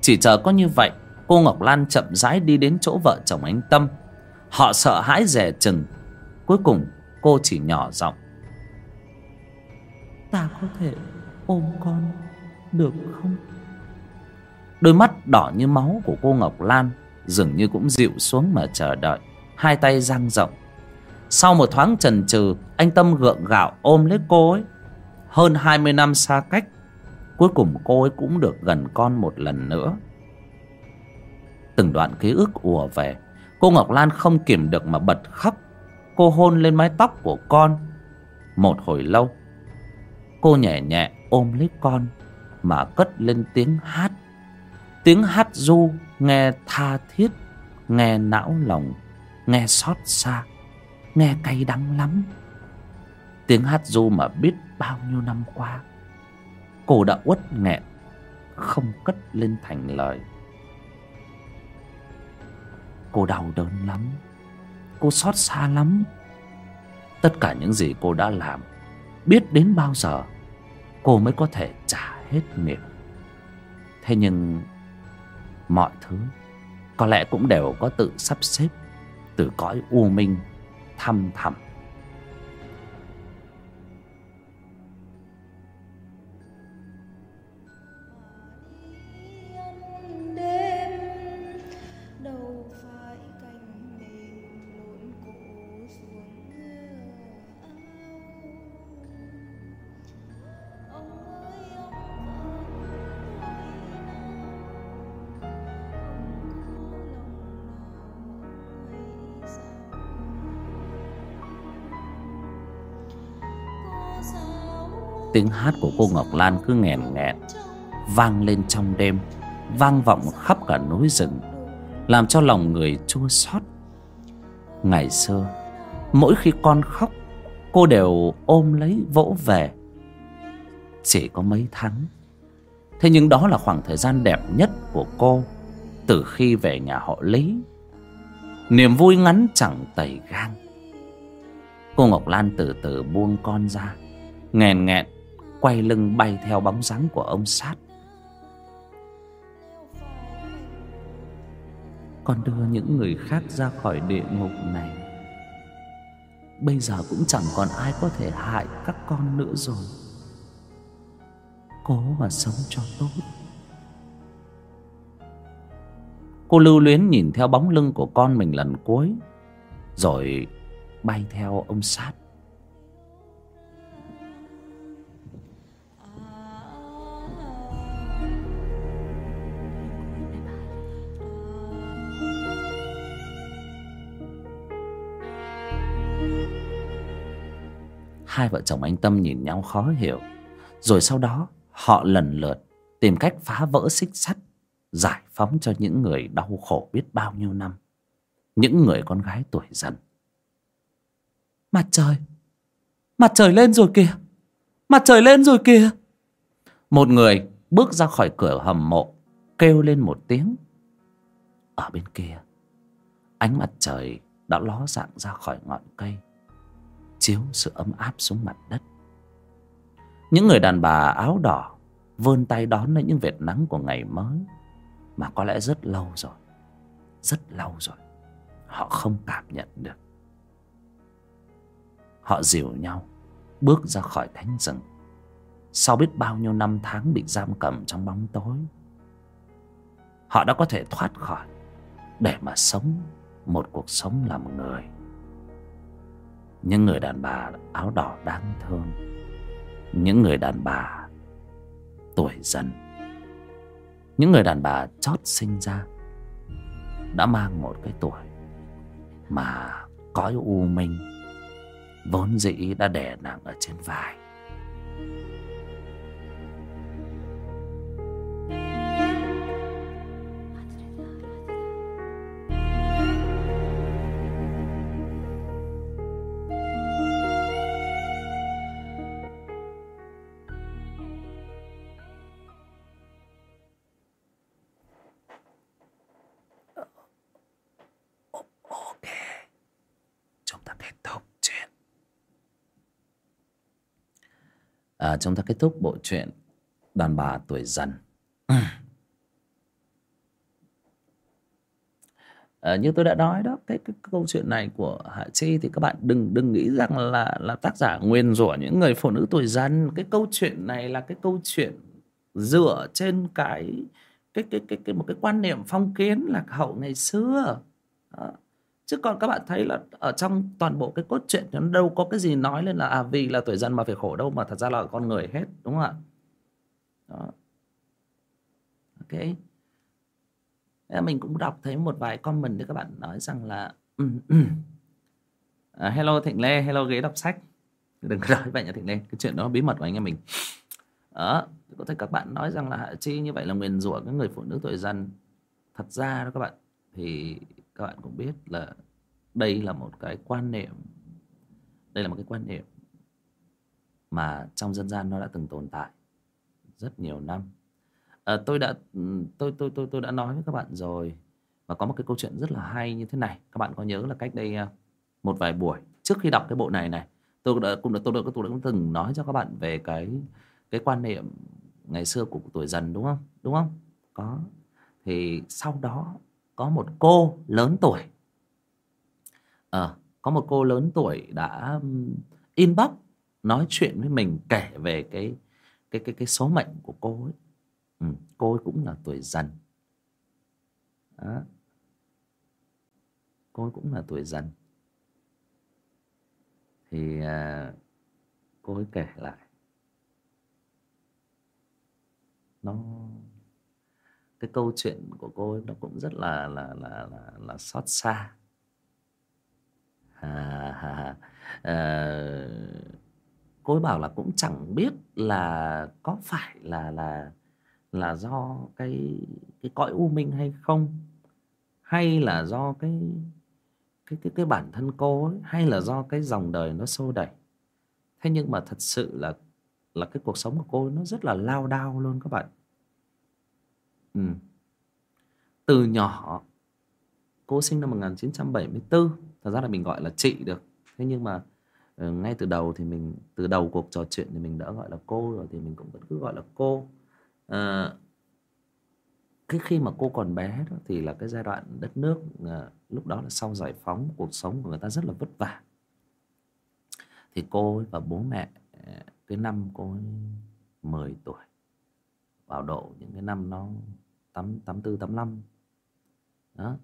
A: Chỉ chờ có như vậy cô ngọc lan chậm rãi đi đến chỗ vợ chồng anh tâm. Họ sợ hãi dè chừng. Cuối cùng cô chỉ nhỏ giọng.
D: Ta có thể ôm con Được không?
A: Đôi mắt đỏ như máu của cô ngọc lan dường như cũng dịu xuống mà chờ đợi. Hai tay dang rộng. Sau một thoáng chần chừ anh tâm gượng gạo ôm lấy cô ấy. Hơn hai mươi năm xa cách cuối cùng cô ấy cũng được gần con một lần nữa. Từng đoạn ký ức ùa về, cô ngọc lan không kìm được mà bật khóc. Cô hôn lên mái tóc của con. Một hồi lâu, cô nhẹ nhẹ ôm lấy con mà cất lên tiếng hát. Tiếng hát du, nghe tha thiết, nghe não lòng, nghe xót xa, nghe cay đắng lắm. Tiếng hát du mà biết bao nhiêu năm qua cô đã uất nghẹn, không cất lên thành lời. Cô đau đớn lắm, cô xót xa lắm. Tất cả những gì cô đã làm, biết đến bao giờ, cô mới có thể trả hết nghiệp. thế nhưng, mọi thứ có lẽ cũng đều có tự sắp xếp từ cõi u minh thăm thẳm. Tiếng hát của cô ngọc lan cứ nghèn nghẹn, vang lên trong đêm, vang vọng khắp cả núi rừng, làm cho lòng người chua xót. Ngày xưa, mỗi khi con khóc, cô đều ôm lấy vỗ về. Chỉ có mấy tháng, thế nhưng đó là khoảng thời gian đẹp nhất của cô từ khi về nhà họ lý. Niềm vui ngắn chẳng tẩy gang cô ngọc lan từ từ buông con ra nghèn nghẹn quay lưng bay theo bóng dáng của ông sát. Còn đưa những người khác ra khỏi địa ngục này. Bây giờ cũng chẳng còn ai có thể hại các con nữa rồi. Cố mà sống cho tốt. Cô lưu luyến nhìn theo bóng lưng của con mình lần cuối, rồi bay theo ông sát. Hai vợ chồng anh tâm nhìn nhau khó hiểu. Rồi sau đó, họ lần lượt tìm cách phá vỡ xích sắt, giải phóng cho những người đau khổ biết bao nhiêu năm. Những người con gái tuổi dần. Mặt trời! Mặt trời lên rồi kìa! Mặt trời lên rồi kìa! Một người bước ra khỏi cửa hầm mộ, kêu lên một tiếng. Ở bên kia, ánh mặt trời đã ló dạng ra khỏi ngọn cây chiếu sự ấm áp xuống mặt đất. Những người đàn bà áo đỏ vươn tay đón lấy những vệt nắng của ngày mới, mà có lẽ rất lâu rồi, rất lâu rồi, họ không cảm nhận được. Họ dìu nhau bước ra khỏi cánh rừng. Sau biết bao nhiêu năm tháng bị giam cầm trong bóng tối, họ đã có thể thoát khỏi để mà sống một cuộc sống làm người những người đàn bà áo đỏ đáng thương. Những người đàn bà tuổi dần. Những người đàn bà chót sinh ra đã mang một cái tuổi mà cõi u minh vốn dĩ đã đè nặng ở trên vai. Chúng ta kết thúc bộ truyện đàn bà tuổi dần. À, như tôi đã nói đó cái, cái câu chuyện này của hạ chi thì các bạn đừng đừng nghĩ rằng là là tác giả nguyền rủa những người phụ nữ tuổi dần. Cái câu chuyện này là cái câu chuyện dựa trên cái cái cái cái, cái một cái quan niệm phong kiến lạc hậu ngày xưa. Đó chứ còn các bạn thấy là ở trong toàn bộ cái cốt truyện nó đâu có cái gì nói lên là à vì là tuổi dân mà phải khổ đâu mà thật ra là con người hết đúng không ạ? Đó. Ok. Mình cũng đọc thấy một vài comment thì các bạn nói rằng là ừ, ừ. à, hello thịnh lê hello ghế đọc sách. Đừng có nói vậy nhà thịnh lê cái chuyện đó bí mật của anh em mình. Đó có thể các bạn nói rằng là hạ chi như vậy là nguyền rủa cái người phụ nữ tuổi dần thật ra đó các bạn thì các bạn cũng biết là đây là một cái quan niệm đây là một cái quan niệm mà trong dân gian nó đã từng tồn tại rất nhiều năm. À, tôi đã tôi tôi tôi tôi đã nói với các bạn rồi và có một cái câu chuyện rất là hay như thế này. Các bạn có nhớ là cách đây ờ, một vài buổi trước khi đọc cái bộ này này tôi đã cũng đã tôi đã, tôi đã từng nói cho các bạn về cái cái quan niệm ngày xưa của tuổi dần đúng không? Đúng không? Có. Thì sau đó có một cô lớn tuổi. À, có một cô lớn tuổi đã inbox nói chuyện với mình kể về cái cái cái cái số mệnh của cô ấy. Ừ, cô ấy cũng là tuổi dần. Đó. cô ấy cũng là tuổi dần. Thì à, cô ấy kể lại. Nó cái câu chuyện của cô ấy nó cũng rất là là là là, là xót xa. À, à, à, cô ấy bảo là cũng chẳng biết là có phải là là là do cái cái cõi u minh hay không hay là do cái cái cái cái bản thân cô ấy hay là do cái dòng đời nó xô đẩy thế nhưng mà thật sự là là cái cuộc sống của cô ấy nó rất là lao đao luôn các bạn ừ. từ nhỏ cô sinh năm 1974 thật ra là mình gọi là chị được. Thế nhưng mà ờ, ngay từ đầu thì mình từ đầu cuộc trò chuyện thì mình đã gọi là cô rồi thì mình cũng vẫn cứ gọi là cô. À, cái khi mà cô còn bé đó, thì là cái giai đoạn đất nước à, lúc đó là sau giải phóng cuộc sống của người ta rất là vất vả. Thì cô ấy và bố mẹ cái năm cô ấy 10 tuổi vào độ những cái năm nó tám tám tư tám năm đó.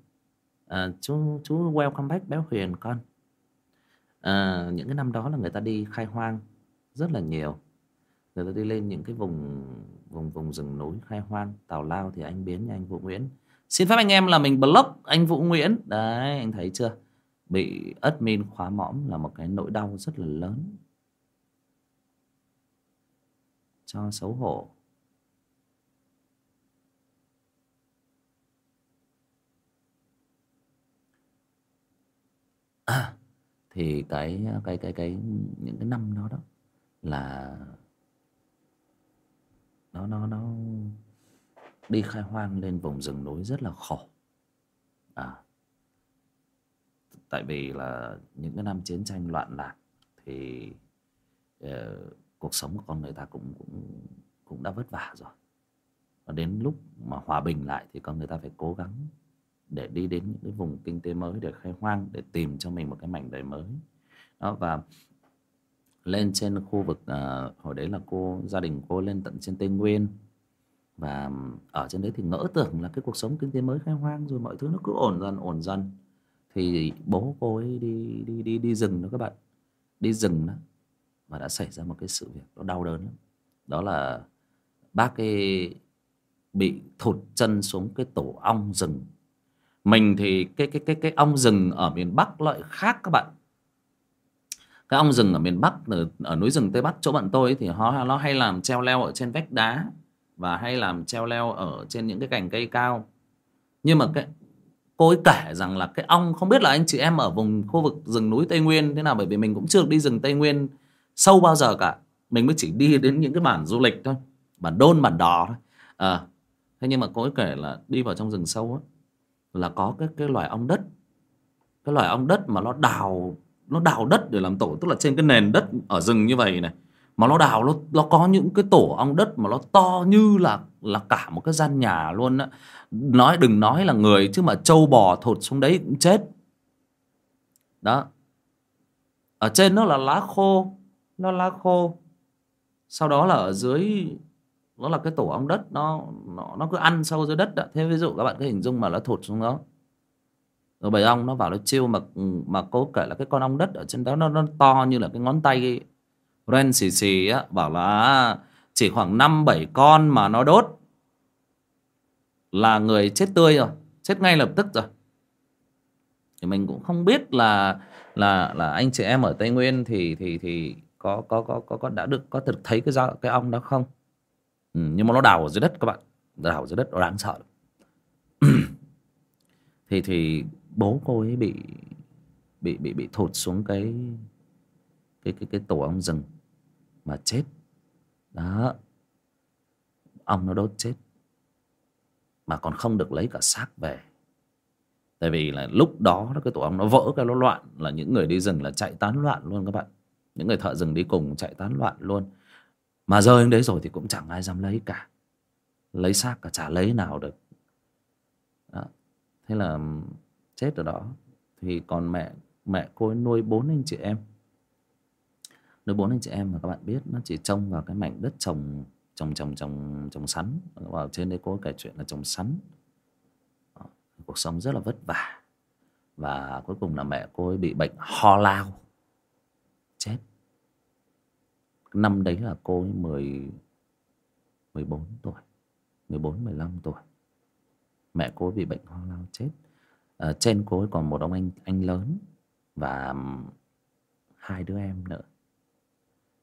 A: À, chú chú welcome back béo huyền con. À, những cái năm đó là người ta đi khai hoang rất là nhiều. Người ta đi lên những cái vùng vùng vùng rừng núi khai hoang tào lao thì anh biến nha anh vũ nguyễn. Xin phép anh em là mình block anh vũ nguyễn. Đấy anh thấy chưa? Bị admin khóa mõm là một cái nỗi đau rất là lớn cho xấu hổ. À, (coughs) thì cái cái cái cái những cái năm đó đó là nó nó nó đi khai hoang lên vùng rừng núi rất là khổ. À tại vì là những cái năm chiến tranh loạn lạc thì uh, cuộc sống của con người ta cũng cũng cũng đã vất vả rồi. Và đến lúc mà hòa bình lại thì con người ta phải cố gắng để đi đến những cái vùng kinh tế mới để khai hoang để tìm cho mình một cái mảnh đời mới. Đó và lên trên khu vực uh, hồi đấy là cô gia đình cô lên tận trên tây nguyên. Và ở trên đấy thì ngỡ tưởng là cái cuộc sống kinh tế mới khai hoang rồi mọi thứ nó cứ ổn dần ổn dần. Thì bố cô ấy đi đi đi đi rừng đó các bạn. Đi rừng đó và đã xảy ra một cái sự việc nó đau đớn lắm. Đó là bác ấy bị thụt chân xuống cái tổ ong rừng mình thì cái cái cái cái ong rừng ở miền bắc loại khác các bạn. Cái ong rừng ở miền bắc ở, ở núi rừng tây bắc chỗ bạn tôi ấy, thì nó nó hay làm treo leo ở trên vách đá và hay làm treo leo ở trên những cái cành cây cao. Nhưng mà cái cô ấy kể rằng là cái ong không biết là anh chị em ở vùng khu vực rừng núi tây nguyên thế nào bởi vì mình cũng chưa đi rừng tây nguyên sâu bao giờ cả. Mình mới chỉ đi đến những cái bản du lịch thôi bản đôn bản đỏ thôi. À, thế nhưng mà cô ấy kể là đi vào trong rừng sâu á là có cái cái loài ong đất. Cái loài ong đất mà nó đào nó đào đất để làm tổ, tức là trên cái nền đất ở rừng như vậy này, mà nó đào, nó nó có những cái tổ ong đất mà nó to như là là cả một cái gian nhà luôn á. Nói, đừng nói là người chứ mà trâu bò thột xuống đấy cũng chết. Đó. Ở trên nó là lá khô, nó lá khô. Sau đó là ở dưới nó là cái tổ ong đất, nó nó nó cứ ăn sâu dưới đất đó. thế ví dụ các bạn cứ hình dung mà nó thụt xuống đó. Rồi bầy ong nó vào nó chiêu mà mà cố kể là cái con ong đất ở trên đó nó nó to như là cái ngón tay ren xì xì á, bảo là à, chỉ khoảng năm bảy con mà nó đốt. Là người chết tươi rồi, chết ngay lập tức rồi. Thì mình cũng không biết là là là anh chị em ở tây nguyên thì thì thì có có có có có đã được, có thực thấy cái cái ong đó không? Ừ, nhưng mà nó đào ở dưới đất các bạn. Đào ở dưới đất nó đáng sợ (clears throat) thì thì bố cô ấy bị bị bị bị thụt xuống cái cái cái cái tổ ong rừng mà chết. Đó. Ong nó đốt chết. Mà còn không được lấy cả xác về. Tại vì là lúc đó cái tổ ong nó vỡ cái nó loạn là những người đi rừng là chạy tán loạn luôn các bạn. Những người thợ rừng đi cùng chạy tán loạn luôn mà rơi đến đấy rồi thì cũng chẳng ai dám lấy cả. Lấy xác cả chả lấy nào được. Đó. thế là chết ở đó. Thì còn mẹ mẹ cô ấy nuôi bốn anh chị em. Nuôi bốn anh chị em mà các bạn biết, nó chỉ trông vào cái mảnh đất trồng trồng trồng trồng trồng sắn. Vào trên đấy có kể chuyện là trồng sắn. Đó. cuộc sống rất là vất vả. Và cuối cùng là mẹ cô ấy bị bệnh ho lao. Chết năm đấy là cô ấy mười mười bốn tuổi mười bốn mười lăm tuổi. Mẹ cô ấy bị bệnh ho lao chết. À, trên cô ấy còn một ông anh anh lớn và hai đứa em nữa.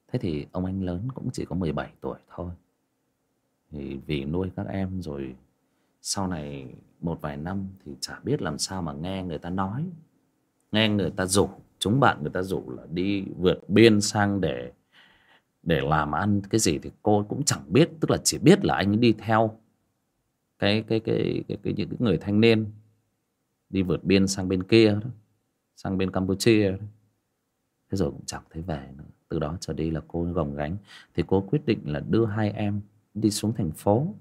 A: Thế thì ông anh lớn cũng chỉ có 17 tuổi thôi. Thì vì nuôi các em rồi sau này một vài năm thì chả biết làm sao mà nghe người ta nói nghe người ta rủ chúng bạn người ta rủ là đi vượt biên sang để để làm ăn cái gì thì cô cũng chẳng biết tức là chỉ biết là anh ấy đi theo cái cái cái cái, cái những cái người thanh niên đi vượt biên sang bên kia đó sang bên Campuchia đó. thế rồi cũng chẳng thấy về nữa. Từ đó trở đi là cô gồng gánh. Thì cô quyết định là đưa hai em đi xuống thành phố.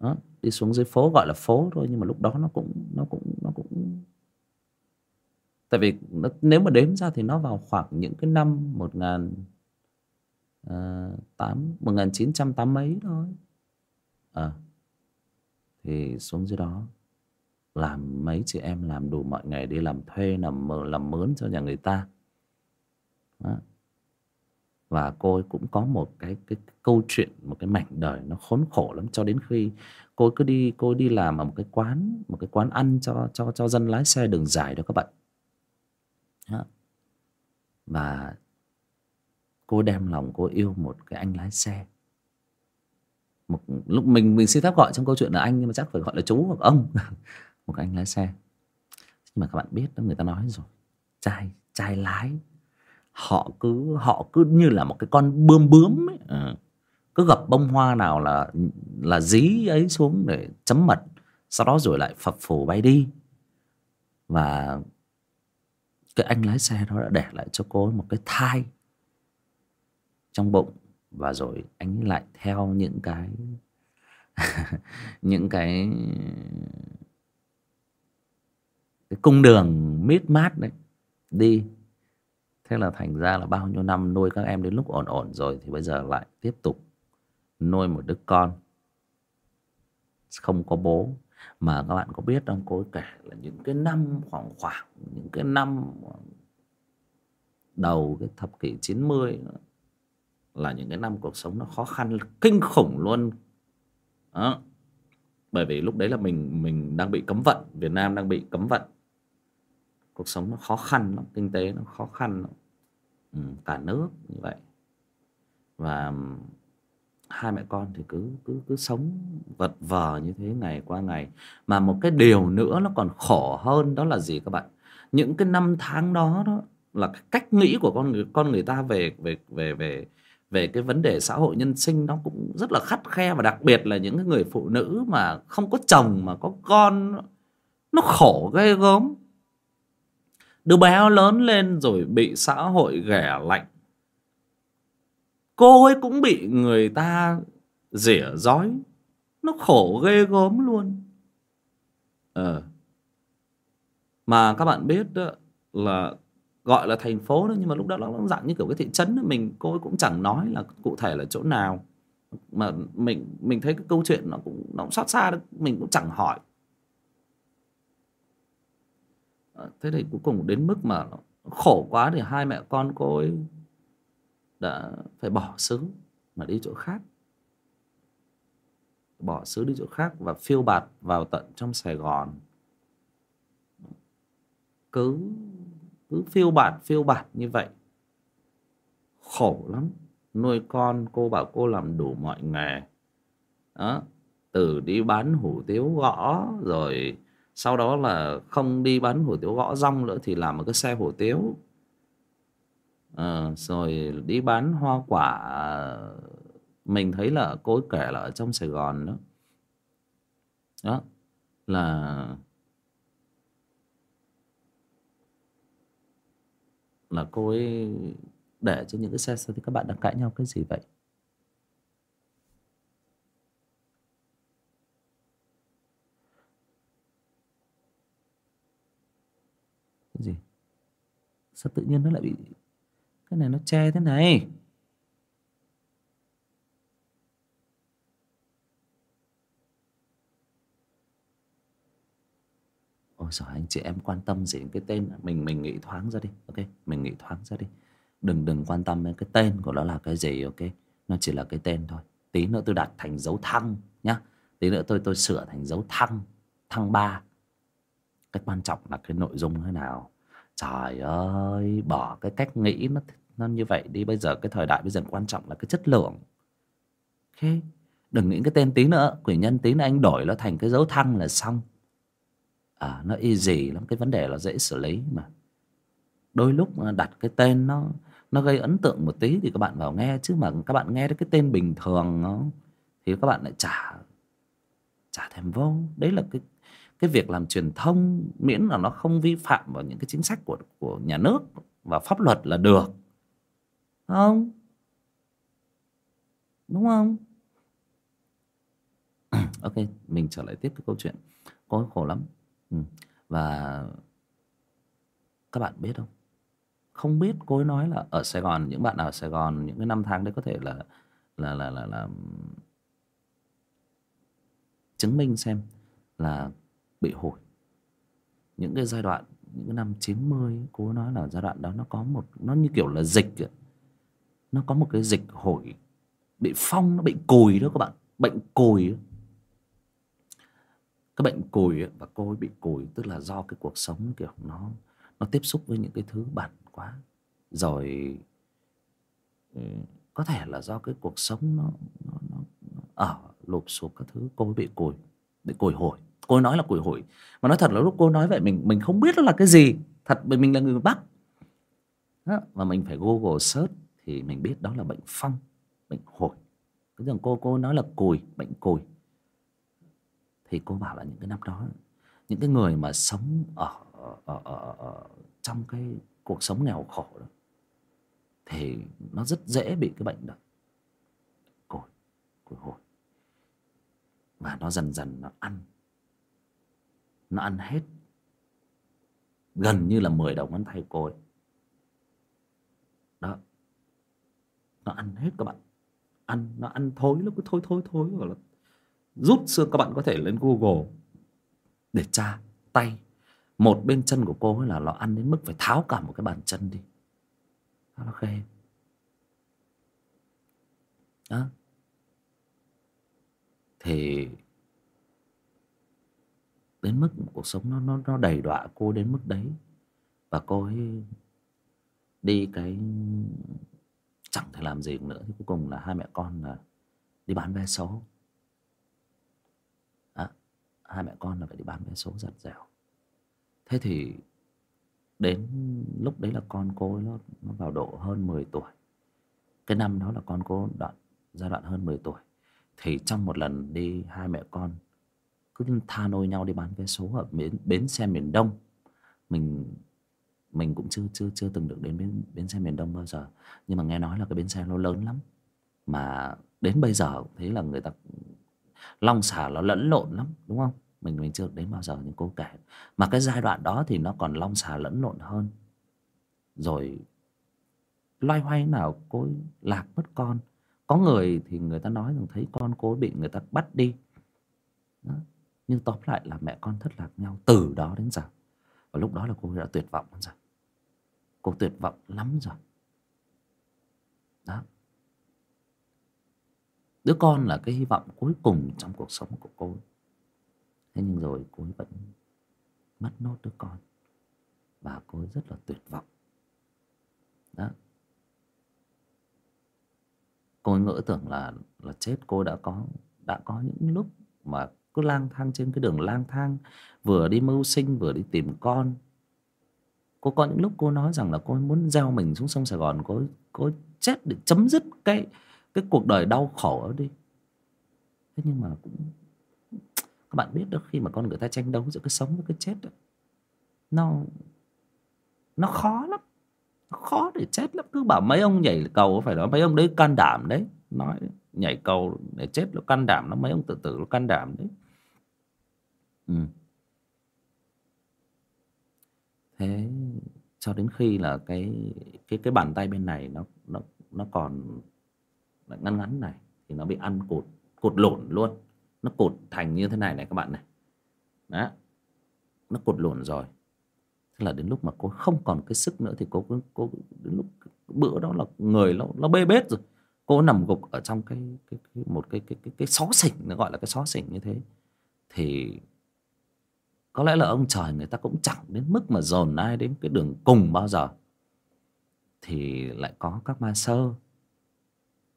A: Đó, đi xuống dưới phố gọi là phố thôi nhưng mà lúc đó nó cũng nó cũng nó cũng tại vì nó, nếu mà đếm ra thì nó vào khoảng những cái năm một ngàn Ờ, tám một nghìn chín trăm tám mấy thôi à, thì xuống dưới đó làm mấy chị em làm đủ mọi ngày đi làm thuê làm mờ làm mướn cho nhà người ta đó. và cô ấy cũng có một cái, cái cái câu chuyện một cái mảnh đời nó khốn khổ lắm cho đến khi cô ấy cứ đi cô ấy đi làm ở một cái quán một cái quán ăn cho cho cho dân lái xe đường dài đó các bạn đó. và cô đem lòng cô yêu một cái anh lái xe. Một, lúc mình mình xin phép gọi trong câu chuyện là anh, nhưng mà chắc phải gọi là chú hoặc ông. (laughs) Một cái anh lái xe. Nhưng mà các bạn biết đó, người ta nói rồi. Trai trai lái. Họ cứ họ cứ như là một cái con bươm bướm ấy. Ờ. cứ gặp bông hoa nào là là dí ấy xuống để chấm mật, sau đó rồi lại phập phù bay đi. Và cái anh lái xe đó đã để lại cho cô ấy một cái thai trong bụng và rồi anh lại theo những cái (laughs) những cái cái cung đường mít mát đấy đi. Thế là thành ra là bao nhiêu năm nuôi các em đến lúc ổn ổn rồi thì bây giờ lại tiếp tục nuôi một đứa con. Không có bố. Mà các bạn có biết không? Cô ấy kể là những cái năm khoảng khoảng, những cái năm đầu cái thập kỷ 90 là những cái năm cuộc sống nó khó khăn kinh khủng luôn. Đó. bởi vì lúc đấy là mình mình đang bị cấm vận Việt Nam đang bị cấm vận. Cuộc sống nó khó khăn lắm kinh tế nó khó khăn lắm. Ừ, cả nước như vậy. Và hai mẹ con thì cứ cứ cứ sống vật vờ như thế ngày qua ngày. Mà một cái điều nữa nó còn khổ hơn đó là gì các bạn? Những cái năm tháng đó đó là cái cách nghĩ của con người con người ta về về về về về cái vấn đề xã hội nhân sinh nó cũng rất là khắt khe và đặc biệt là những cái người phụ nữ mà không có chồng, mà có con, nó khổ ghê gớm. Đứa bé lớn lên rồi bị xã hội ghẻ lạnh. Cô ấy cũng bị người ta rỉa rói. Nó khổ ghê gớm luôn. Ờ. Mà các bạn biết đó là gọi là thành phố đó, nhưng mà lúc đó nó dạng như kiểu cái thị trấn đó. mình cô ấy cũng chẳng nói là cụ thể là chỗ nào. Mà mình mình thấy cái câu chuyện nó cũng nó cũng xót xa đó, mình cũng chẳng hỏi. Ờ, thế thì cuối cùng đến mức mà khổ quá thì hai mẹ con cô ấy đã phải bỏ xứ mà đi chỗ khác. Bỏ xứ đi chỗ khác và phiêu bạt vào tận trong Sài Gòn. Cứ cứ phiêu bạt phiêu bạt như vậy. Khổ lắm. Nuôi con cô bảo cô làm đủ mọi nghề. Đó từ đi bán hủ tiếu gõ rồi sau đó là không đi bán hủ tiếu gõ rong nữa thì làm một cái xe hủ tiếu. À, rồi đi bán hoa quả. Mình thấy là cô ấy kể là ở trong Sài Gòn đó. Đó là là cô ấy để cho những cái xe sao thì các bạn đang cãi nhau cái gì vậy? Cái gì? Sao tự nhiên nó lại bị cái này nó che thế này? Ôi anh chị em quan tâm gì đến cái tên mình mình nghĩ thoáng ra đi, ok? Mình nghĩ thoáng ra đi. Đừng đừng quan tâm đến cái tên của nó là cái gì, ok? Nó chỉ là cái tên thôi. Tí nữa tôi đặt thành dấu thăng nhá. Tí nữa tôi tôi sửa thành dấu thăng thăng ba. Cái quan trọng là cái nội dung thế nào. Trời ơi, bỏ cái cách nghĩ nó nó như vậy đi. Bây giờ cái thời đại bây giờ quan trọng là cái chất lượng. Ok? Đừng nghĩ cái tên tí nữa, quỷ nhân tí nữa anh đổi nó thành cái dấu thăng là xong à nó easy lắm, cái vấn đề là dễ xử lý mà. Đôi lúc à, đặt cái tên nó nó gây ấn tượng một tí thì các bạn vào nghe, chứ mà các bạn nghe được cái tên bình thường nó thì các bạn lại trả trả thèm vô. Đấy là cái cái việc làm truyền thông, miễn là nó không vi phạm vào những cái chính sách của của nhà nước và pháp luật là được. Không? Đúng không? (clears throat) Ok, mình trở lại tiếp cái câu chuyện. Có khổ lắm ừ. và các bạn biết không không biết cô ấy nói là ở Sài Gòn những bạn nào ở Sài Gòn những cái năm tháng đấy có thể là là là là, là chứng minh xem là bị hủi những cái giai đoạn những cái năm 90 cô nói là giai đoạn đó nó có một nó như kiểu là dịch ấy. nó có một cái dịch hổi bị phong nó bị cùi đó các bạn bệnh cùi ấy cái bệnh cùi ấy, và cô ấy bị cùi tức là do cái cuộc sống kiểu nó nó tiếp xúc với những cái thứ bẩn quá. Rồi ừ, có thể là do cái cuộc sống nó nó, nó, nó ở lụp sụp các thứ. Cô ấy bị cùi bị cùi hổi cô ấy nói là cùi hổi mà nói thật là lúc cô nói vậy mình mình không biết nó là cái gì. Thật bởi mình là người bắc. Đó. và mình phải google search thì mình biết đó là bệnh phong bệnh hổi cái rằng cô cô nói là cùi bệnh cùi thì cô bảo là những cái năm đó những cái người mà sống ở, ở, ở, ở trong cái cuộc sống nghèo khổ đó thì nó rất dễ bị cái bệnh đó. Cồi cồi hồi và nó dần dần nó ăn. Nó ăn hết. Gần như là 10 đầu ngón tay cô ấy. Đó. Nó ăn hết các bạn. Ăn nó ăn thối nó cứ thối thối thối gọi là rút xương các bạn có thể lên google để tra tay. Một bên chân của cô ấy là nó ăn đến mức phải tháo cả một cái bàn chân đi. Nó ghê đó. Thì đến mức cuộc sống nó nó nó đầy đọa cô đến mức đấy. Và cô ấy đi cái chẳng thể làm gì nữa. Thì cuối cùng là hai mẹ con là đi bán vé số hai mẹ con là phải đi bán vé số giặt dẻo. Thế thì đến lúc đấy là con cô ấy nó, nó vào độ hơn 10 tuổi. Cái năm đó là con cô đoạn giai đoạn hơn 10 tuổi. Thì trong một lần đi hai mẹ con cứ tha nôi nhau đi bán vé số ở bến bến xe miền Đông. Mình mình cũng chưa chưa chưa từng được đến bến bến xe miền Đông bao giờ. Nhưng mà nghe nói là cái bến xe nó lớn lắm. Mà đến bây giờ thấy là người ta long xả nó lẫn lộn lắm, đúng không? Mình mình chưa đến bao giờ nhưng cô kể. Mà cái giai đoạn đó thì nó còn long xả lẫn lộn hơn. Rồi, loay hoay nào cô ấy lạc mất con. Có người thì người ta nói rằng thấy con cô ấy bị người ta bắt đi. Đó. nhưng tóm lại là mẹ con thất lạc nhau từ đó đến giờ. Và lúc đó là cô đã tuyệt vọng rồi. Cô tuyệt vọng lắm rồi. Đó đứa con là cái hy vọng cuối cùng trong cuộc sống của cô thế nhưng rồi cô ấy vẫn mất nốt đứa con. Và cô ấy rất là tuyệt vọng. Đó. Cô ấy ngỡ tưởng là là chết cô đã có đã có những lúc mà cứ lang thang trên cái đường lang thang vừa đi mưu sinh vừa đi tìm con. Cô có những lúc cô nói rằng là cô ấy muốn gieo mình xuống sông sài gòn cô ấy, cô ấy chết để chấm dứt cái cái cuộc đời đau khổ đó đi. Thế nhưng mà cũng các bạn biết đó khi mà con người ta tranh đấu giữa cái sống với cái chết đó, nó nó khó lắm nó khó để chết lắm. Cứ bảo mấy ông nhảy cầu phải nói mấy ông đấy can đảm đấy nói nhảy cầu để chết nó can đảm nó mấy ông tự tử nó can đảm đấy. Ừ. thế cho đến khi là cái cái cái bàn tay bên này nó nó nó còn ngắn ngắn này thì nó bị ăn cột cột lộn luôn. Nó cột thành như thế này này các bạn này. Đó. Nó cột lộn rồi. Thế là đến lúc mà cô không còn cái sức nữa thì cô cô đến lúc bữa đó là người nó nó bê bết rồi. Cô nằm gục ở trong cái, cái, cái một cái cái cái cái xó xỉnh nó gọi là cái xó xỉnh như thế. Thì có lẽ là ông trời người ta cũng chẳng đến mức mà dồn ai đến cái đường cùng bao giờ. Thì lại có các ma sơ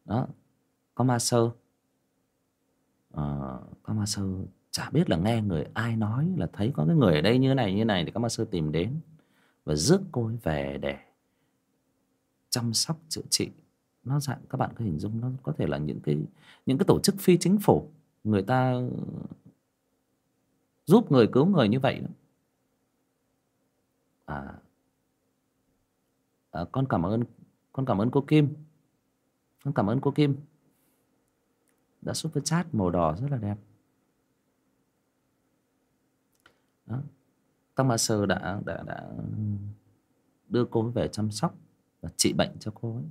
A: đó có ma sơ. Ờ, có ma sơ chả biết là nghe người ai nói là thấy có cái người ở đây như này như này thì các ma sơ tìm đến và rước cô ấy về để chăm sóc chữa trị. Nó dạng các bạn có hình dung nó có thể là những cái những cái tổ chức phi chính phủ. Người ta giúp người cứu người như vậy đó. À, à con cảm ơn con cảm ơn cô Kim cảm ơn cô Kim. Đã super chat màu đỏ rất là đẹp. Đó. Tăng Ma Sơ đã, đã đã đưa cô ấy về chăm sóc và trị bệnh cho cô ấy.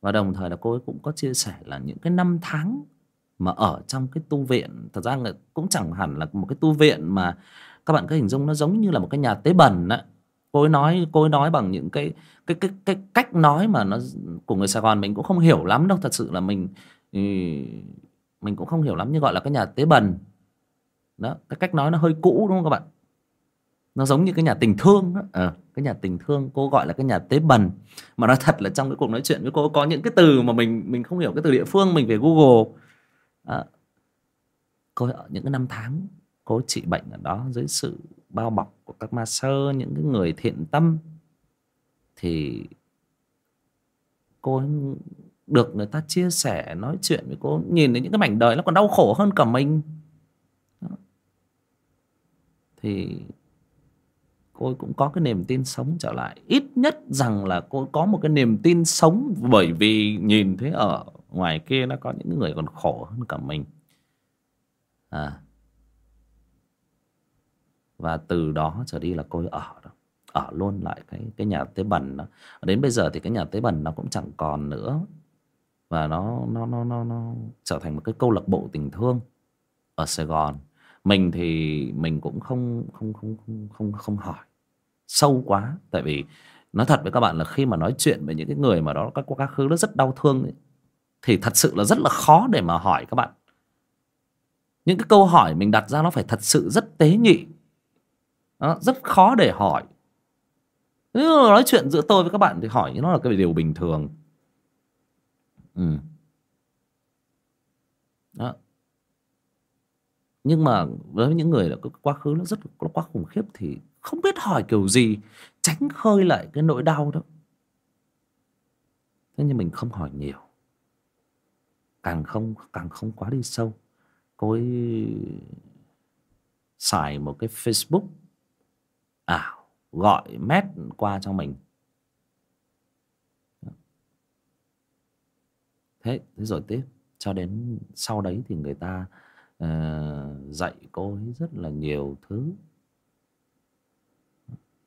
A: Và đồng thời là cô ấy cũng có chia sẻ là những cái năm tháng mà ở trong cái tu viện thật ra là cũng chẳng hẳn là một cái tu viện mà các bạn có hình dung nó giống như là một cái nhà tế bần á cô ấy nói cô ấy nói bằng những cái cái cái cái cách nói mà nó của người Sài Gòn mình cũng không hiểu lắm đâu. Thật sự là mình ừ, mình cũng không hiểu lắm như gọi là cái nhà tế bần. Đó cái cách nói nó hơi cũ đúng không các bạn? Nó giống như cái nhà tình thương đó. À, cái nhà tình thương cô gọi là cái nhà tế bần. Mà nói thật là trong cái cuộc nói chuyện với cô có những cái từ mà mình mình không hiểu cái từ địa phương mình về google. À, cô ở những cái năm tháng cô trị bệnh ở đó dưới sự bao bọc của các ma sơ, những cái người thiện tâm, thì cô ấy được người ta chia sẻ, nói chuyện với cô, nhìn thấy những cái mảnh đời nó còn đau khổ hơn cả mình. Đó. thì cô ấy cũng có cái niềm tin sống trở lại. Ít nhất rằng là cô có một cái niềm tin sống, bởi vì nhìn thấy ở ngoài kia nó có những người còn khổ hơn cả mình. À và từ đó trở đi là cô ấy ở đó. Ở luôn lại cái cái nhà tế bần đó. Đến bây giờ thì cái nhà tế bần nó cũng chẳng còn nữa. Và nó nó nó nó nó trở thành một cái câu lạc bộ tình thương ở Sài Gòn. Mình thì mình cũng không không không không không không hỏi. Sâu quá. Tại vì nói thật với các bạn là khi mà nói chuyện với những cái người mà đó các quá khứ nó rất đau thương ấy, thì thật sự là rất là khó để mà hỏi các bạn. Những cái câu hỏi mình đặt ra nó phải thật sự rất tế nhị đó, rất khó để hỏi. Nếu nói chuyện giữa tôi với các bạn thì hỏi nó là cái điều bình thường. Ừ. đó. Nhưng mà với những người là có quá khứ nó rất nó quá khủng khiếp thì không biết hỏi kiểu gì tránh khơi lại cái nỗi đau đó. Thế nhưng mình không hỏi nhiều. Càng không càng không quá đi sâu. Cô ấy xài một cái facebook ảo gọi mét qua cho mình. Thế thế rồi tiếp. Cho đến sau đấy thì người ta uh, dạy cô ấy rất là nhiều thứ.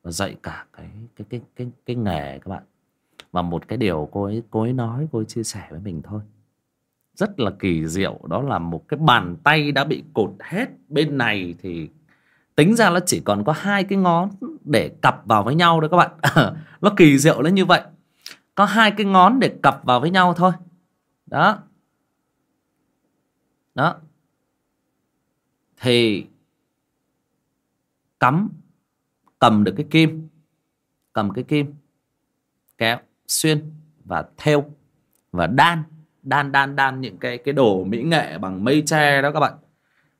A: Và dạy cả cái cái cái cái cái nghề các bạn. Và một cái điều cô ấy cô ấy nói cô ấy chia sẻ với mình thôi. Rất là kỳ diệu. Đó là một cái bàn tay đã bị cột hết. Bên này thì tính ra nó chỉ còn có hai cái ngón để cặp vào với nhau đấy các bạn. (laughs) Nó kỳ diệu đến như vậy. Có hai cái ngón để cặp vào với nhau thôi. Đó. Đó. Thì cắm, cầm được cái kim. Cầm cái kim, kéo, xuyên và thêu và đan đan đan đan những cái cái đồ mỹ nghệ bằng mây tre đó các bạn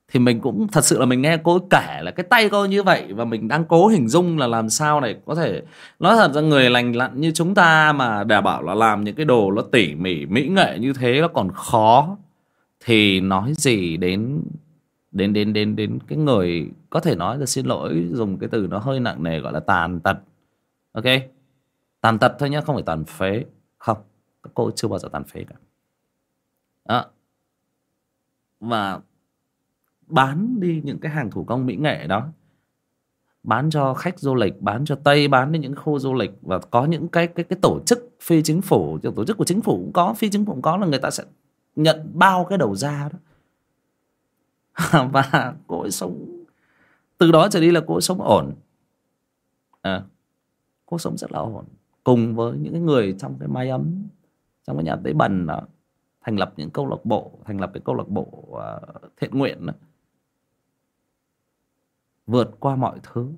A: thì mình cũng, thật sự là mình nghe cô ấy kể là cái tay cô như vậy và mình đang cố hình dung là làm sao này có thể nói thật ra người lành lặn như chúng ta mà đảm bảo là làm những cái đồ nó tỉ mỉ, mỹ nghệ như thế nó còn khó, thì nói gì đến đến đến đến đến cái người có thể nói là xin lỗi, dùng cái từ nó hơi nặng nề gọi là tàn tật. Ok? Tàn tật thôi nhá, không phải tàn phế. Không, các cô chưa bao giờ tàn phế cả. Đó. và bán đi những cái hàng thủ công mỹ nghệ đó. Bán cho khách du lịch bán cho tây bán đi những khu du lịch và có những cái cái cái tổ chức phi chính phủ tổ chức của chính phủ cũng có phi chính phủ cũng có là người ta sẽ nhận bao cái đầu ra đó. (laughs) Và cô ấy sống từ đó trở đi là cô ấy sống ổn. À, cô sống rất là ổn. Cùng với những cái người trong cái mái ấm trong cái nhà tế bần đó thành lập những câu lạc bộ thành lập cái câu lạc bộ uh, thiện nguyện đó vượt qua mọi thứ.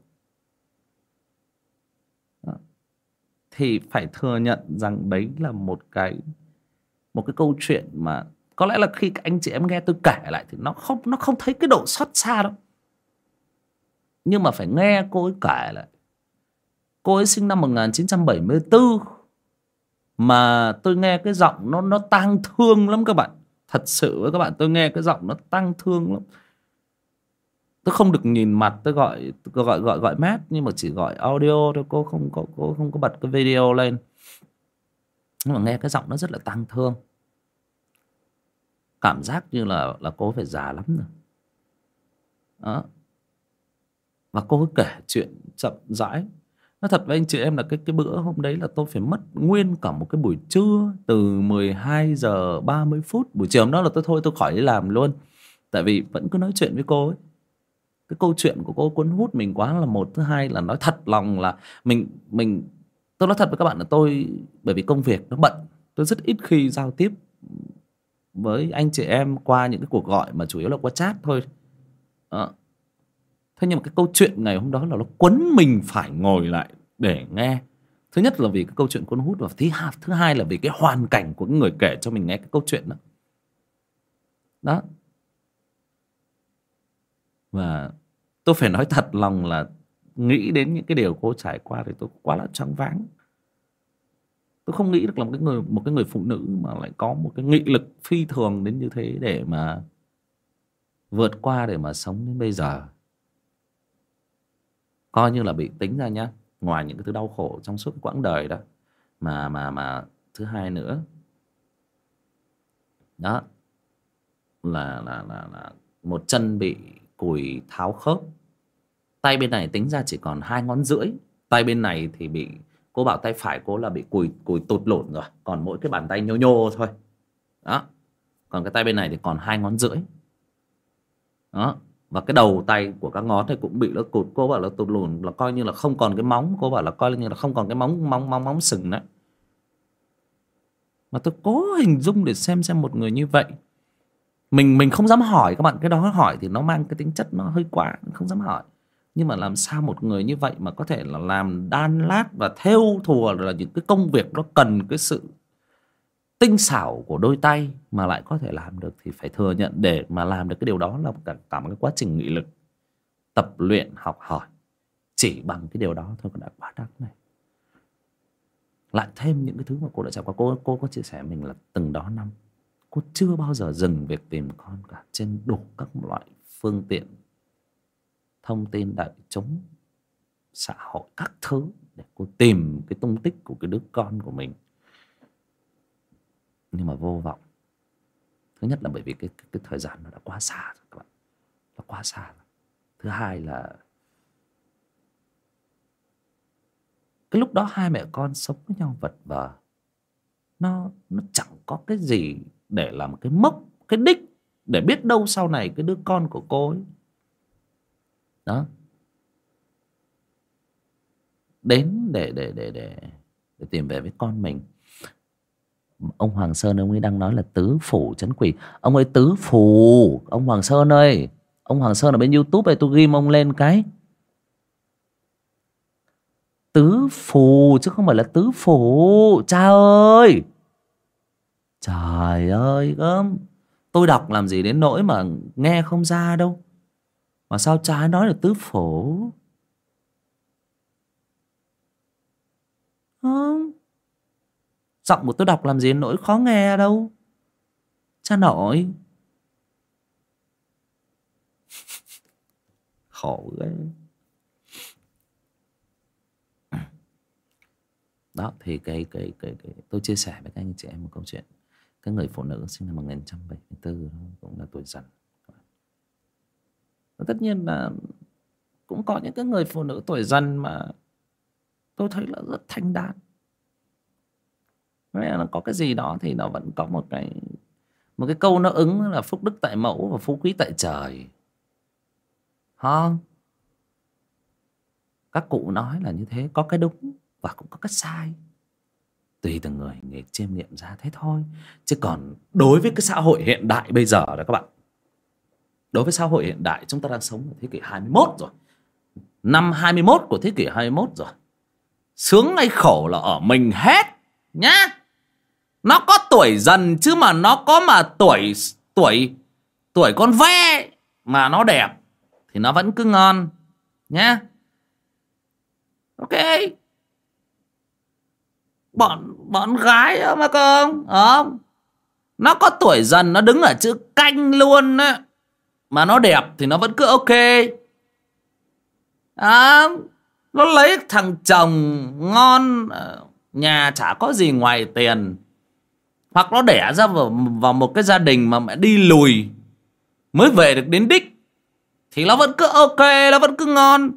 A: Thì phải thừa nhận rằng đấy là một cái một cái câu chuyện mà có lẽ là khi anh chị em nghe tôi kể lại thì nó không nó không thấy cái độ xót xa đâu. Nhưng mà phải nghe cô ấy kể lại. Cô ấy sinh năm 1974 mà tôi nghe cái giọng nó nó tang thương lắm các bạn. Thật sự với các bạn, tôi nghe cái giọng nó tang thương lắm tôi không được nhìn mặt, tôi gọi tôi gọi gọi gọi mát nhưng mà chỉ gọi audio thôi, cô không có, cô không có bật cái video lên. Nhưng mà nghe cái giọng nó rất là tang thương. Cảm giác như là là cô phải già lắm rồi. Đó. Và cô cứ kể chuyện chậm rãi. Nói thật với anh chị em là cái cái bữa hôm đấy là tôi phải mất nguyên cả một cái buổi trưa từ 12 giờ 30 phút. Buổi chiều hôm đó là tôi thôi, tôi khỏi đi làm luôn. Tại vì vẫn cứ nói chuyện với cô ấy cái câu chuyện của cô cuốn hút mình quá là một thứ hai là nói thật lòng là mình mình tôi nói thật với các bạn là tôi bởi vì công việc nó bận tôi rất ít khi giao tiếp với anh chị em qua những cái cuộc gọi mà chủ yếu là qua chat thôi. À. thế nhưng mà cái câu chuyện ngày hôm đó là nó quấn mình phải ngồi lại để nghe. Thứ nhất là vì cái câu chuyện cuốn hút và thứ hai, thứ hai là vì cái hoàn cảnh của người kể cho mình nghe cái câu chuyện đó. Đó và tôi phải nói thật lòng là nghĩ đến những cái điều cô trải qua thì tôi quá là choáng váng. Tôi không nghĩ được là một cái người, một cái người phụ nữ mà lại có một cái nghị lực phi thường đến như thế để mà vượt qua để mà sống đến bây giờ. Coi như là bị tính ra nhá, ngoài những cái thứ đau khổ trong suốt quãng đời đó, mà mà mà thứ hai nữa, đó, là là là là một chân bị cùi tháo khớp. Tay bên này tính ra chỉ còn hai ngón rưỡi. Tay bên này thì bị, cô bảo tay phải cô là bị cùi cùi tụt lộn rồi, còn mỗi cái bàn tay nhô nhô thôi. Đó. Còn cái tay bên này thì còn hai ngón rưỡi. Đó. Và cái đầu tay của các ngón thì cũng bị nó cụt, cô bảo là tụt lùn, là coi như là không còn cái móng, cô bảo là coi như là không còn cái móng móng móng móng sừng đấy mà tôi cố hình dung để xem xem một người như vậy mình mình không dám hỏi các bạn cái đó hỏi thì nó mang cái tính chất nó hơi quá không dám hỏi. Nhưng mà làm sao một người như vậy mà có thể là làm đan lát và thêu thùa là những cái công việc nó cần cái sự tinh xảo của đôi tay mà lại có thể làm được thì phải thừa nhận để mà làm được cái điều đó là cả, cả một cái quá trình nghị lực tập luyện học hỏi. Chỉ bằng cái điều đó thôi cũng đã quá đắt này. Lại thêm những cái thứ mà cô đã trải qua cô cô có chia sẻ mình là từng đó năm cô chưa bao giờ dừng việc tìm con cả. Trên đủ các loại phương tiện thông tin đại chúng xã hội các thứ để cô tìm cái tung tích của cái đứa con của mình. Nhưng mà vô vọng. Thứ nhất là bởi vì cái cái, cái thời gian nó đã quá xa rồi các bạn. Nó quá xa rồi. thứ hai là cái lúc đó hai mẹ con sống với nhau vật vờ. Nó nó chẳng có cái gì để làm cái mốc, cái đích để biết đâu sau này cái đứa con của cô ấy. Đó. Đến để để để để để tìm về với con mình. Ông Hoàng Sơn ông ấy đang nói là tứ phủ chấn quỷ ông ấy tứ phủ, ông Hoàng Sơn ơi. Ông Hoàng Sơn ở bên YouTube này tôi ghim ông lên cái. Tứ phủ chứ không phải là tứ phủ. Cha ơi! Trời ơi gớm. Tôi đọc làm gì đến nỗi mà nghe không ra đâu. Mà sao trái nói là tứ phổ? Không. Giọng của tôi đọc làm gì đến nỗi khó nghe đâu. Cha nội. (laughs) Khổ ghê. Đó thì cái, cái cái cái tôi chia sẻ với các anh chị em một câu chuyện cái người phụ nữ sinh năm 1974 đó, cũng là tuổi dần. Và tất nhiên là cũng có những cái người phụ nữ tuổi dần mà tôi thấy là rất thanh đan. Nghĩa là có cái gì đó thì nó vẫn có một cái một cái câu nó ứng là phúc đức tại mẫu và phú quý tại trời. Ha các cụ nói là như thế, có cái đúng và cũng có cái sai tùy từng người nghề chiêm nghiệm ra thế thôi. Chứ còn đối với cái xã hội hiện đại bây giờ đó các bạn, đối với xã hội hiện đại chúng ta đang sống ở thế kỷ 21 rồi. Năm 21 của thế kỷ 21 rồi. Sướng hay khổ là ở mình hết, nhá. Nó có tuổi dần chứ mà nó có mà tuổi tuổi tuổi con ve mà nó đẹp thì nó vẫn cứ ngon, nhá. Ok bọn bọn gái đó mà con, không ờ. nó có tuổi dần nó đứng ở chữ canh luôn á. Mà nó đẹp thì nó vẫn cứ ok. À, nó lấy thằng chồng ngon ờ, nhà chả có gì ngoài tiền. Hoặc nó đẻ ra vào, vào một cái gia đình mà mẹ đi lùi mới về được đến đích thì nó vẫn cứ ok nó vẫn cứ ngon.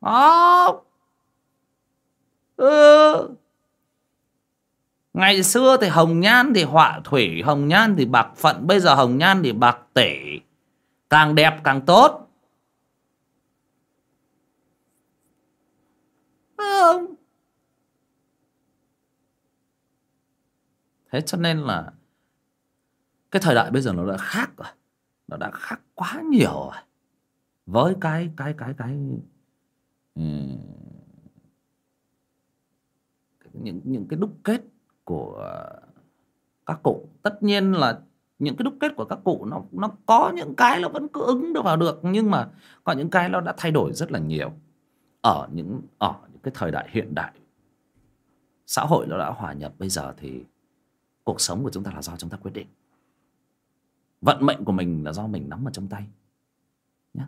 A: Đó ừ. ngày xưa thì hồng nhan thì họa thủy, hồng nhan thì bạc phận, bây giờ hồng nhan thì bạc tỷ càng đẹp càng tốt. Không thế cho nên là cái thời đại bây giờ nó đã khác rồi. Nó đã khác quá nhiều rồi. Với cái cái cái cái ừ những những cái đúc kết của các cụ. Tất nhiên là những cái đúc kết của các cụ nó nó có những cái nó vẫn cứ ứng được vào được, nhưng mà có những cái nó đã thay đổi rất là nhiều. Ở những ở những cái thời đại hiện đại, xã hội nó đã hòa nhập, bây giờ thì cuộc sống của chúng ta là do chúng ta quyết định. Vận mệnh của mình là do mình nắm ở trong tay nhé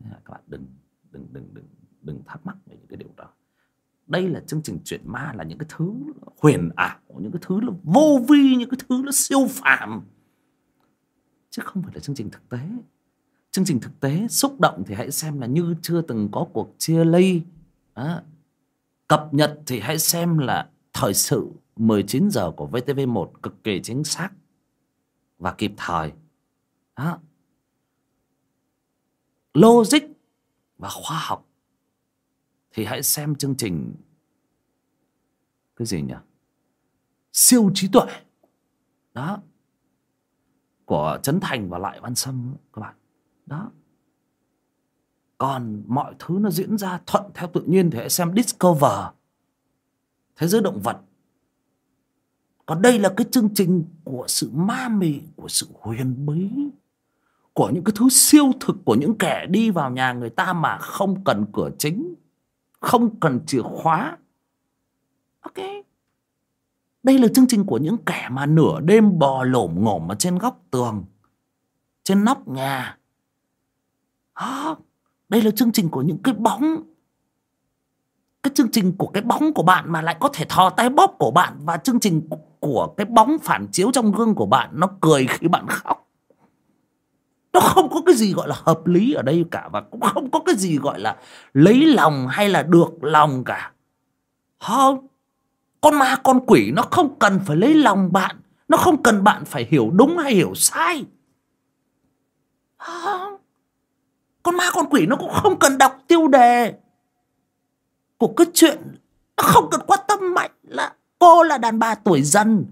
A: các bạn đừng đừng đừng đừng đừng thắc mắc về những cái điều đó đây là chương trình chuyện ma là những cái thứ huyền ảo những cái thứ là vô vi những cái thứ nó siêu phàm. Chứ không phải là chương trình thực tế. Chương trình thực tế xúc động thì hãy xem là như chưa từng có cuộc chia ly. À, cập nhật thì hãy xem là thời sự 19 giờ của VTV1 cực kỳ chính xác và kịp thời. À, logic và khoa học thì hãy xem chương trình. Cái gì nhỉ? Siêu trí tuệ. Đó. Của Trấn Thành và Lại Văn Sâm, các bạn. Đó. Còn mọi thứ nó diễn ra thuận theo tự nhiên thì hãy xem Discover. Thế giới động vật. Còn đây là cái chương trình của sự ma mị, của sự huyền bí, của những cái thứ siêu thực của những kẻ đi vào nhà người ta mà không cần cửa chính không cần chìa khóa. Ok. Đây là chương trình của những kẻ mà nửa đêm bò lổm ngổm ở trên góc tường trên nóc nhà. À, đây là chương trình của những cái bóng. Cái chương trình của cái bóng của bạn mà lại có thể thò tay bóp của bạn và chương trình của cái bóng phản chiếu trong gương của bạn nó cười khi bạn khóc nó không có cái gì gọi là hợp lý ở đây cả và cũng không có cái gì gọi là lấy lòng hay là được lòng cả. Không. Con ma, con quỷ nó không cần phải lấy lòng bạn. Nó không cần bạn phải hiểu đúng hay hiểu sai. Không. Con ma, con quỷ nó cũng không cần đọc tiêu đề. Của cái chuyện nó không cần quan tâm mạnh là cô là đàn bà tuổi dần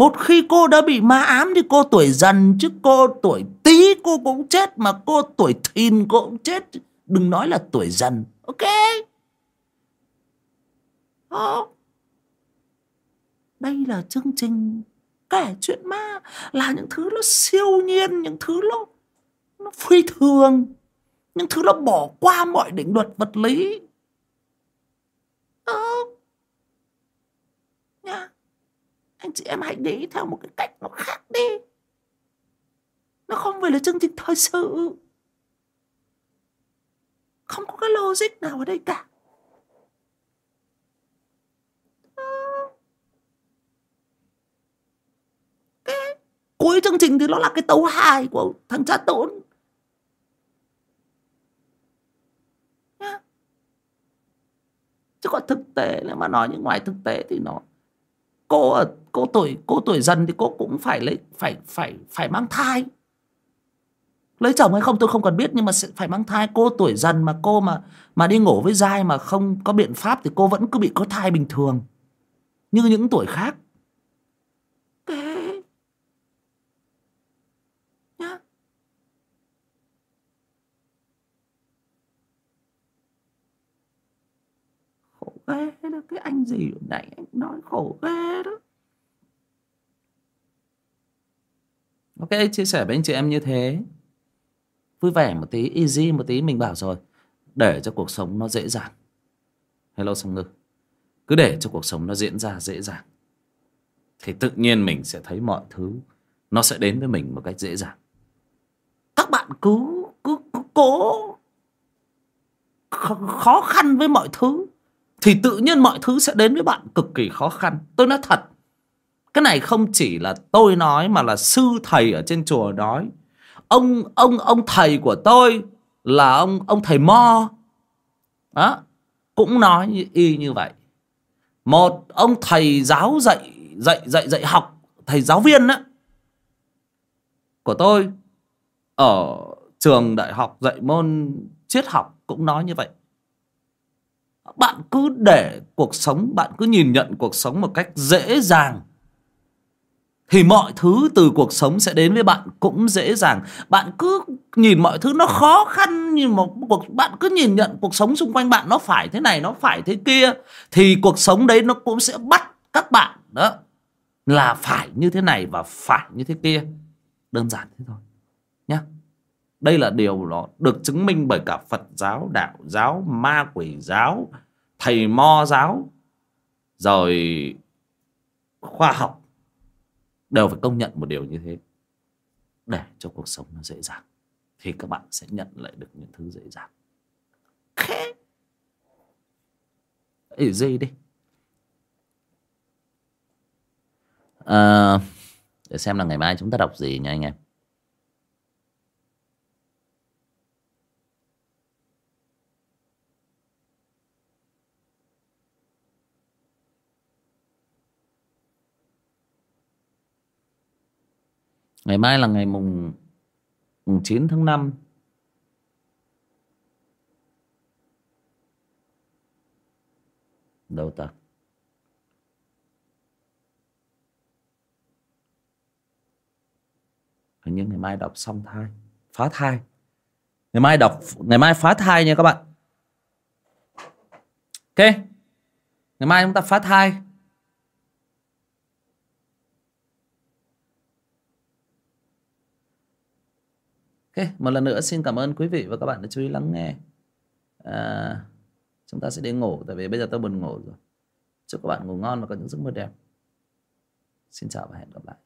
A: một khi cô đã bị ma ám thì cô tuổi dần, chứ cô tuổi tí cô cũng chết, mà cô tuổi thìn cô cũng chết. Đừng nói là tuổi dần, ok? Không đây là chương trình kể chuyện ma, là những thứ nó siêu nhiên, những thứ nó nó phi thường, những thứ nó bỏ qua mọi định luật vật lý. Đó nha anh chị em hãy để ý theo một cái cách nó khác đi. Nó không phải là chương trình thời sự. Không có cái logic nào ở đây cả. Cái cuối chương trình thì nó là cái tấu hài của thằng cha tốn. Chứ còn thực tế là mà nói những ngoài thực tế thì nó cô ở, cô tuổi cô tuổi dần thì cô cũng phải lấy, phải phải phải mang thai lấy chồng hay không tôi không cần biết, nhưng mà sẽ phải mang thai cô tuổi dần mà cô mà mà đi ngủ với dai mà không có biện pháp thì cô vẫn cứ bị có thai bình thường như những tuổi khác Thế. Nhá. khổ ghê cái, cái anh gì nãy anh nói khổ ghê đó. Ok chia sẻ với anh chị em như thế. Vui vẻ một tí easy một tí mình bảo rồi. Để cho cuộc sống nó dễ dàng. Hello song ngư. Cứ để cho cuộc sống nó diễn ra dễ dàng thì tự nhiên mình sẽ thấy mọi thứ nó sẽ đến với mình một cách dễ dàng. Các bạn cứ cứ, cứ cố khó khăn với mọi thứ thì tự nhiên mọi thứ sẽ đến với bạn cực kỳ khó khăn. Tôi nói thật cái này không chỉ là tôi nói mà là sư thầy ở trên chùa nói. Ông ông ông thầy của tôi là ông ông thầy mo. Đó cũng nói như, y như vậy. Một ông thầy giáo dạy dạy dạy dạy học thầy giáo viên á của tôi ở trường đại học dạy môn triết học cũng nói như vậy bạn cứ để cuộc sống, bạn cứ nhìn nhận cuộc sống một cách dễ dàng, thì mọi thứ từ cuộc sống sẽ đến với bạn cũng dễ dàng. Bạn cứ nhìn mọi thứ nó khó khăn như một cuộc, bạn cứ nhìn nhận cuộc sống xung quanh bạn nó phải thế này, nó phải thế kia, thì cuộc sống đấy nó cũng sẽ bắt các bạn đó là phải như thế này và phải như thế kia. Đơn giản thế thôi đây là điều nó được chứng minh bởi cả Phật giáo, đạo giáo, ma quỷ giáo, thầy mo giáo, rồi khoa học đều phải công nhận một điều như thế. Để cho cuộc sống nó dễ dàng thì các bạn sẽ nhận lại được những thứ dễ dàng. Khẽ. Ỉ dây đi? À, để xem là ngày mai chúng ta đọc gì nha anh em. Ngày mai là ngày mùng, mùng 9 tháng 5 Đâu ta? Hình như ngày mai đọc xong thai. Phá thai. Ngày mai đọc Ngày mai phá thai nha các bạn. Ok. Ngày mai chúng ta phá thai. Một lần nữa xin cảm ơn quý vị và các bạn đã chú ý lắng nghe. À, chúng ta sẽ đi ngủ tại vì bây giờ tôi buồn ngủ rồi. Chúc các bạn ngủ ngon và có những giấc mơ đẹp. Xin chào và hẹn gặp lại.